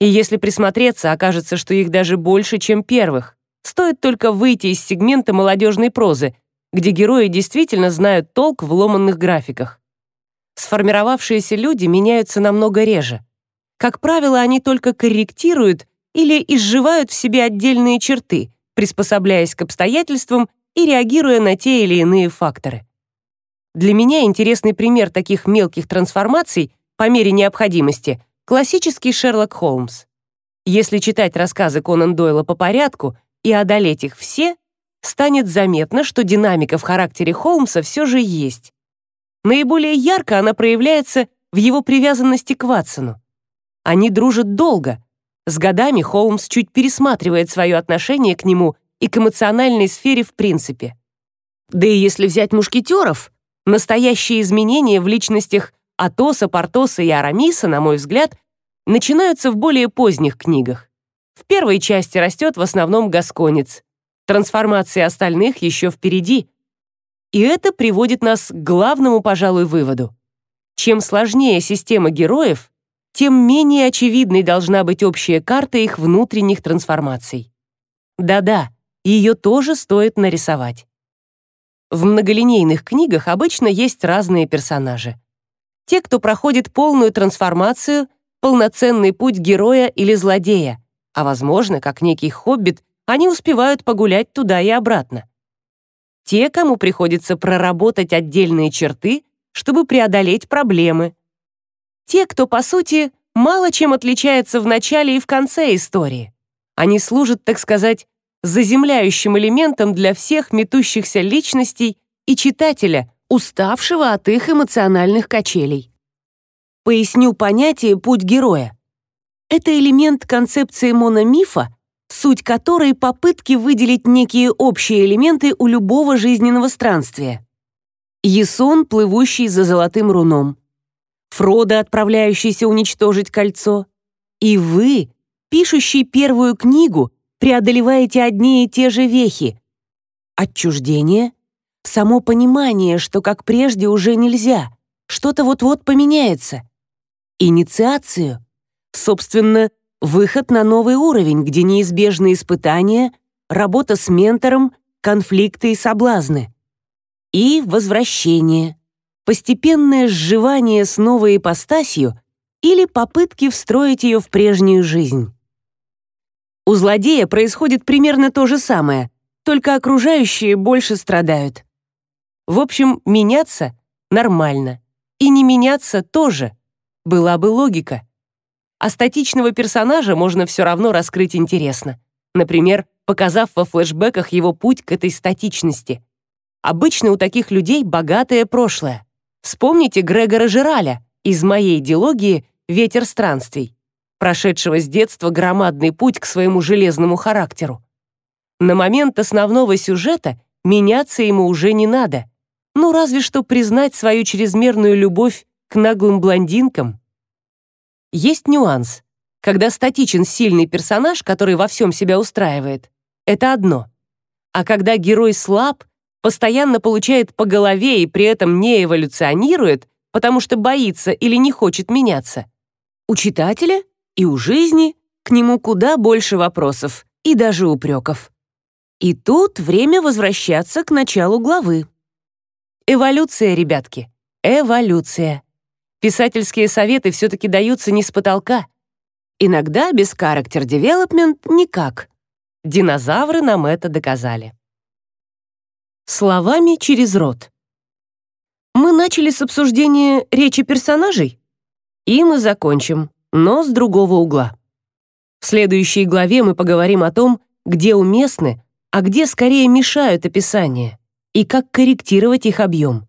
И если присмотреться, окажется, что их даже больше, чем первых. Стоит только выйти из сегмента молодежной прозы, где герои действительно знают толк в ломанных графиках. Сформировавшиеся люди меняются намного реже. Как правило, они только корректируют или изживают в себе отдельные черты, приспособляясь к обстоятельствам и реагируя на те или иные факторы. Для меня интересный пример таких мелких трансформаций по мере необходимости классический Шерлок Холмс. Если читать рассказы Конан Дойла по порядку и одолеть их все, станет заметно, что динамика в характере Холмса все же есть. Наиболее ярко она проявляется в его привязанности к Ватсону. Они дружат долго. С годами Холмс чуть пересматривает свое отношение к нему и к эмоциональной сфере в принципе. Да и если взять мушкетеров, настоящие изменения в личностях Атоса, Портоса и Арамиса, на мой взгляд, начинаются в более поздних книгах. В первой части растет в основном гасконец. Трансформации остальных еще впереди. И это приводит нас к главному, пожалуй, выводу. Чем сложнее система героев, тем менее очевидной должна быть общая карта их внутренних трансформаций. Да-да, ее тоже стоит нарисовать. В многолинейных книгах обычно есть разные персонажи. Те, кто проходит полную трансформацию, полноценный путь героя или злодея, а возможно, как некий хоббит, они успевают погулять туда и обратно. Те, кому приходится проработать отдельные черты, чтобы преодолеть проблемы. Те, кто, по сути, мало чем отличается в начале и в конце истории. Они служат, так сказать, заземляющим элементом для всех метущихся личностей и читателя, уставшего от их эмоциональных качелей. Поясню понятие «путь героя». Это элемент концепции мономифа, суть которой — попытки выделить некие общие элементы у любого жизненного странствия. Ясон, плывущий за золотым руном. Фродо, отправляющийся уничтожить кольцо. И вы, пишущий первую книгу, преодолеваете одни и те же вехи. Отчуждение, само понимание, что как прежде уже нельзя, что-то вот-вот поменяется. Инициацию. Собственно, выход на новый уровень, где неизбежны испытания, работа с ментором, конфликты и соблазны. И возвращение. Постепенное сживание с новой ипостасью или попытки встроить ее в прежнюю жизнь. У злодея происходит примерно то же самое, только окружающие больше страдают. В общем, меняться нормально. И не меняться тоже. Была бы логика. А статичного персонажа можно все равно раскрыть интересно. Например, показав во флешбеках его путь к этой статичности. Обычно у таких людей богатое прошлое. Вспомните Грегора Жираля из моей идеологии «Ветер странствий», прошедшего с детства громадный путь к своему железному характеру. На момент основного сюжета меняться ему уже не надо. Ну, разве что признать свою чрезмерную любовь к наглым блондинкам. Есть нюанс. Когда статичен сильный персонаж, который во всем себя устраивает, это одно. А когда герой слаб, постоянно получает по голове и при этом не эволюционирует, потому что боится или не хочет меняться, у читателя и у жизни к нему куда больше вопросов и даже упреков. И тут время возвращаться к началу главы. Эволюция, ребятки, эволюция. Писательские советы все-таки даются не с потолка. Иногда без характер-девелопмент никак. Динозавры нам это доказали. Словами через рот. Мы начали с обсуждения речи персонажей, и мы закончим, но с другого угла. В следующей главе мы поговорим о том, где уместны, а где скорее мешают описания и как корректировать их объем.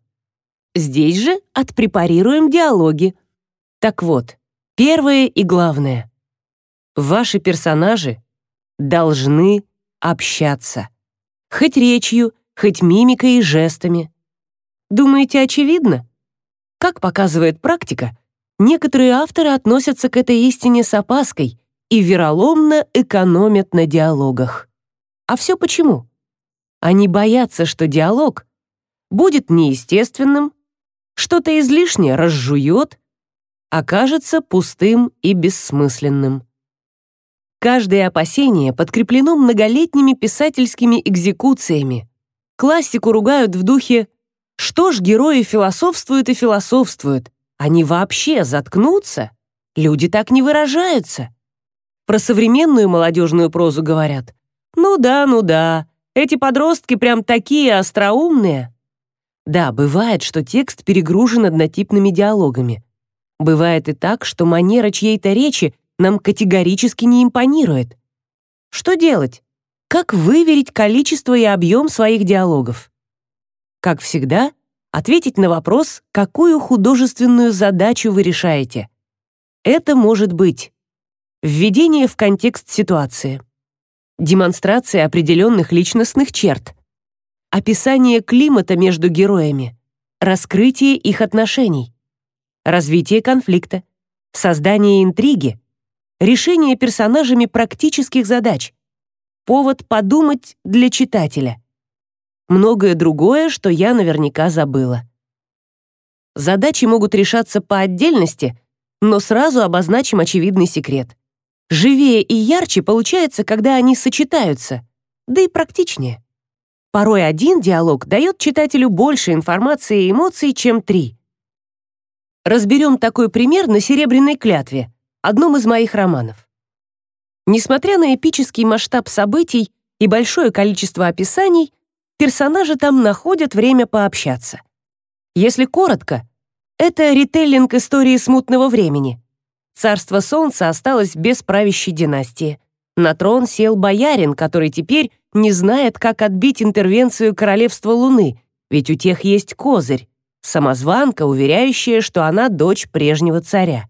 Здесь же отпрепарируем диалоги. Так вот, первое и главное. Ваши персонажи должны общаться. Хоть речью, хоть мимикой и жестами. Думаете, очевидно? Как показывает практика, некоторые авторы относятся к этой истине с опаской и вероломно экономят на диалогах. А все почему? Они боятся, что диалог будет неестественным, что-то излишнее разжует, окажется пустым и бессмысленным. Каждое опасение подкреплено многолетними писательскими экзекуциями. Классику ругают в духе «Что ж герои философствуют и философствуют? Они вообще заткнутся? Люди так не выражаются». Про современную молодежную прозу говорят «Ну да, ну да, эти подростки прям такие остроумные. Да, бывает, что текст перегружен однотипными диалогами. Бывает и так, что манера чьей-то речи нам категорически не импонирует. Что делать? Как выверить количество и объем своих диалогов? Как всегда, ответить на вопрос, какую художественную задачу вы решаете. Это может быть введение в контекст ситуации, демонстрация определенных личностных черт, описание климата между героями, раскрытие их отношений, развитие конфликта, создание интриги, решение персонажами практических задач, повод подумать для читателя. Многое другое, что я наверняка забыла. Задачи могут решаться по отдельности, но сразу обозначим очевидный секрет. Живее и ярче получается, когда они сочетаются, да и практичнее. Порой один диалог дает читателю больше информации и эмоций, чем три. Разберем такой пример на «Серебряной клятве», одном из моих романов. Несмотря на эпический масштаб событий и большое количество описаний, персонажи там находят время пообщаться. Если коротко, это ритейлинг истории смутного времени — Царство Солнца осталось без правящей династии. На трон сел боярин, который теперь не знает, как отбить интервенцию королевства Луны, ведь у тех есть козырь — самозванка, уверяющая, что она дочь прежнего царя.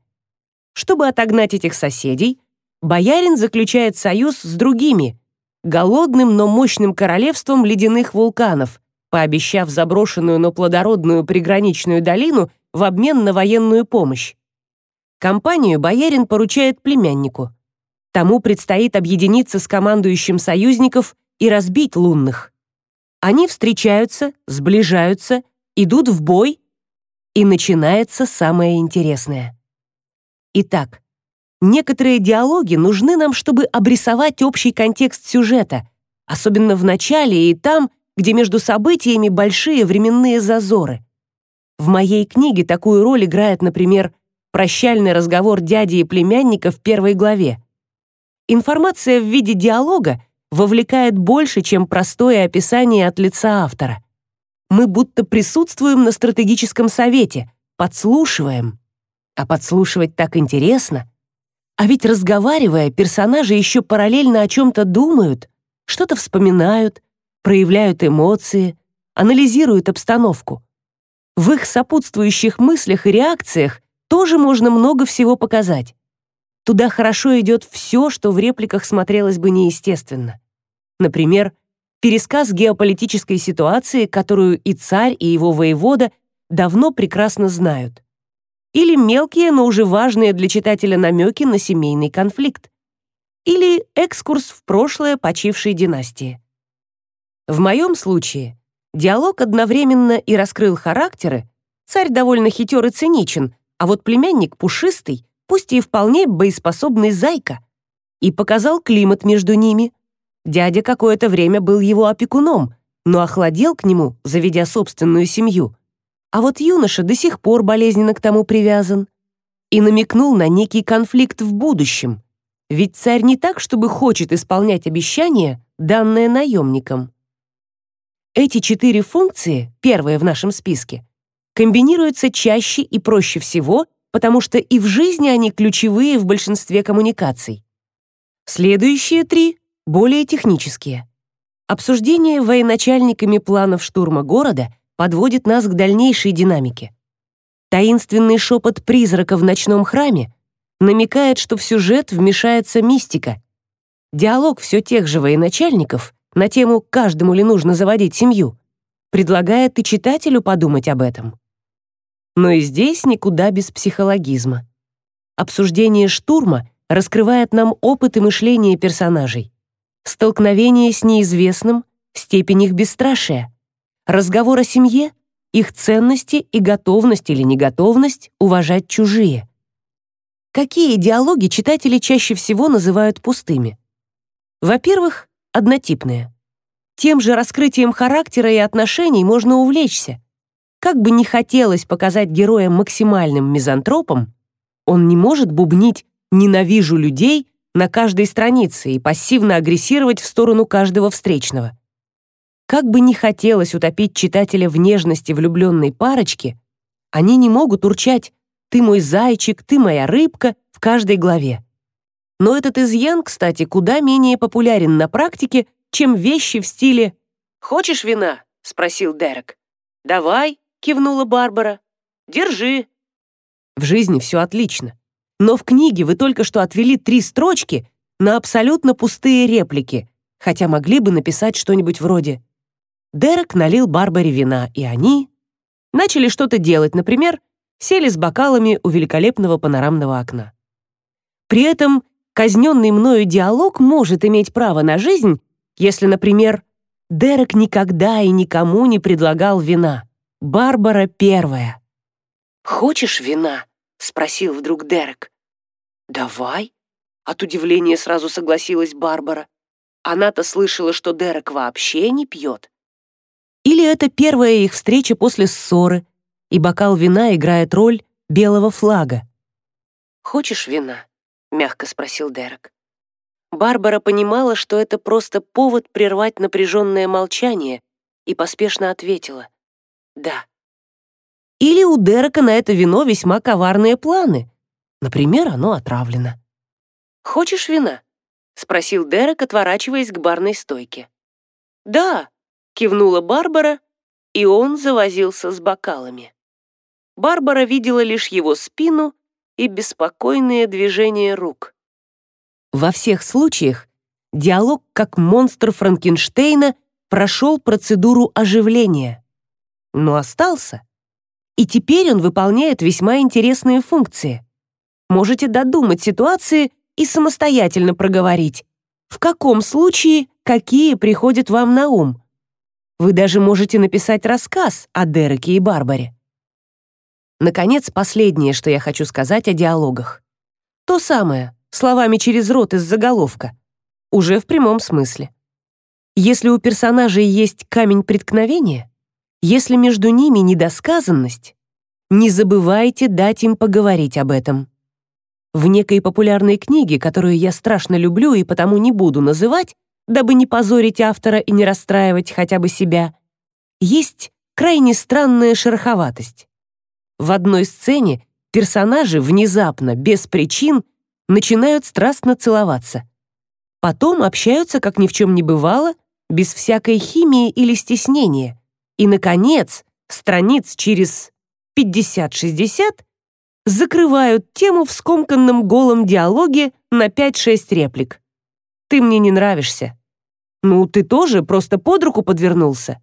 Чтобы отогнать этих соседей, боярин заключает союз с другими, голодным, но мощным королевством ледяных вулканов, пообещав заброшенную, но плодородную приграничную долину в обмен на военную помощь. Компанию боярин поручает племяннику. Тому предстоит объединиться с командующим союзников и разбить лунных. Они встречаются, сближаются, идут в бой, и начинается самое интересное. Итак, некоторые диалоги нужны нам, чтобы обрисовать общий контекст сюжета, особенно в начале и там, где между событиями большие временные зазоры. В моей книге такую роль играет, например, прощальный разговор дяди и племянника в первой главе. Информация в виде диалога вовлекает больше, чем простое описание от лица автора. Мы будто присутствуем на стратегическом совете, подслушиваем. А подслушивать так интересно. А ведь разговаривая, персонажи еще параллельно о чем то думают, что-то вспоминают, проявляют эмоции, анализируют обстановку. В их сопутствующих мыслях и реакциях тоже можно много всего показать. Туда хорошо идет все, что в репликах смотрелось бы неестественно. Например, пересказ геополитической ситуации, которую и царь, и его воевода давно прекрасно знают. Или мелкие, но уже важные для читателя намеки на семейный конфликт. Или экскурс в прошлое почившей династии. В моем случае диалог одновременно и раскрыл характеры, царь довольно хитер и циничен, а вот племянник пушистый, пусть и вполне боеспособный зайка, и показал климат между ними. Дядя какое-то время был его опекуном, но охладел к нему, заведя собственную семью. А вот юноша до сих пор болезненно к тому привязан и намекнул на некий конфликт в будущем. Ведь царь не так, чтобы хочет исполнять обещания, данные наемникам. Эти четыре функции, первые в нашем списке, комбинируются чаще и проще всего, потому что и в жизни они ключевые в большинстве коммуникаций. Следующие три более технические. Обсуждение военачальниками планов штурма города подводит нас к дальнейшей динамике. Таинственный шепот призрака в ночном храме намекает, что в сюжет вмешается мистика. Диалог все тех же военачальников на тему «Каждому ли нужно заводить семью?» предлагает и читателю подумать об этом. Но и здесь никуда без психологизма. Обсуждение штурма раскрывает нам опыт и мышление персонажей, столкновение с неизвестным, степень их бесстрашия, разговор о семье, их ценности и готовность или неготовность уважать чужие. Какие диалоги читатели чаще всего называют пустыми? Во-первых, однотипные. Тем же раскрытием характера и отношений можно увлечься. Как бы не хотелось показать героя максимальным мизантропом, он не может бубнить «ненавижу людей» на каждой странице и пассивно агрессировать в сторону каждого встречного. Как бы не хотелось утопить читателя в нежности влюбленной парочки, они не могут урчать «ты мой зайчик», «ты моя рыбка» в каждой главе. Но этот изъян, кстати, куда менее популярен на практике, чем вещи в стиле «Хочешь вина?» — спросил Дерек. «Давай», — кивнула Барбара. «Держи». В жизни все отлично. Но в книге вы только что отвели три строчки на абсолютно пустые реплики, хотя могли бы написать что-нибудь вроде Дерек налил Барбаре вина, и они начали что-то делать, например, сели с бокалами у великолепного панорамного окна. При этом казненный мною диалог может иметь право на жизнь, если, например, Дерек никогда и никому не предлагал вина. Барбара первая. «Хочешь вина?» — спросил вдруг Дерек. «Давай». От удивления сразу согласилась Барбара. Она-то слышала, что Дерек вообще не пьет. Или это первая их встреча после ссоры, и бокал вина играет роль белого флага. «Хочешь вина?» мягко спросил Дерек. Барбара понимала, что это просто повод прервать напряженное молчание, и поспешно ответила: "Да". Или у Дерека на это вино весьма коварные планы. Например, оно отравлено. "Хочешь вина?" спросил Дерек, отворачиваясь к барной стойке. "Да", кивнула Барбара, и он завозился с бокалами. Барбара видела лишь его спину и беспокойные движения рук. Во всех случаях диалог как монстр Франкенштейна прошел процедуру оживления, но остался. И теперь он выполняет весьма интересные функции. Можете додумать ситуации и самостоятельно проговорить, в каком случае какие приходят вам на ум. Вы даже можете написать рассказ о Дереке и Барбаре. Наконец, последнее, что я хочу сказать о диалогах. То самое, словами через рот из заголовка. Уже в прямом смысле. Если у персонажей есть камень преткновения, если между ними недосказанность, не забывайте дать им поговорить об этом. В некой популярной книге, которую я страшно люблю и потому не буду называть, дабы не позорить автора и не расстраивать хотя бы себя, есть крайне странная шероховатость. В одной сцене персонажи внезапно, без причин, начинают страстно целоваться. Потом общаются, как ни в чем не бывало, без всякой химии или стеснения. И, наконец, страниц через 50-60 закрывают тему в скомканном голом диалоге на 5-6 реплик. «Ты мне не нравишься». «Ну, ты тоже просто под руку подвернулся».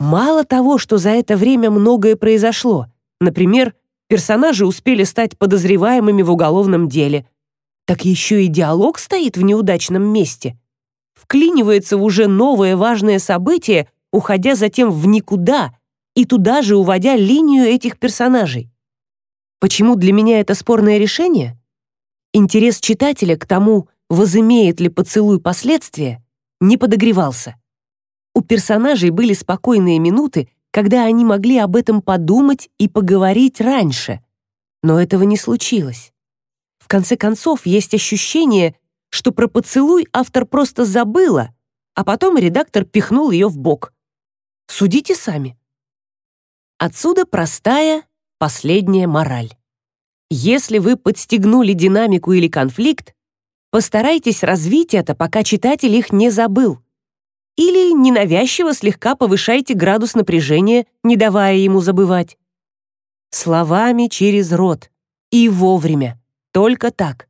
Мало того, что за это время многое произошло. Например, персонажи успели стать подозреваемыми в уголовном деле. Так еще и диалог стоит в неудачном месте. Вклинивается в уже новое важное событие, уходя затем в никуда и туда же уводя линию этих персонажей. Почему для меня это спорное решение? Интерес читателя к тому, возымеет ли поцелуй последствия, не подогревался. У персонажей были спокойные минуты, когда они могли об этом подумать и поговорить раньше. Но этого не случилось. В конце концов, есть ощущение, что про поцелуй автор просто забыла, а потом редактор пихнул ее в бок. Судите сами. Отсюда простая последняя мораль. Если вы подстегнули динамику или конфликт, постарайтесь развить это, пока читатель их не забыл или ненавязчиво слегка повышайте градус напряжения, не давая ему забывать. Словами через рот. И вовремя. Только так.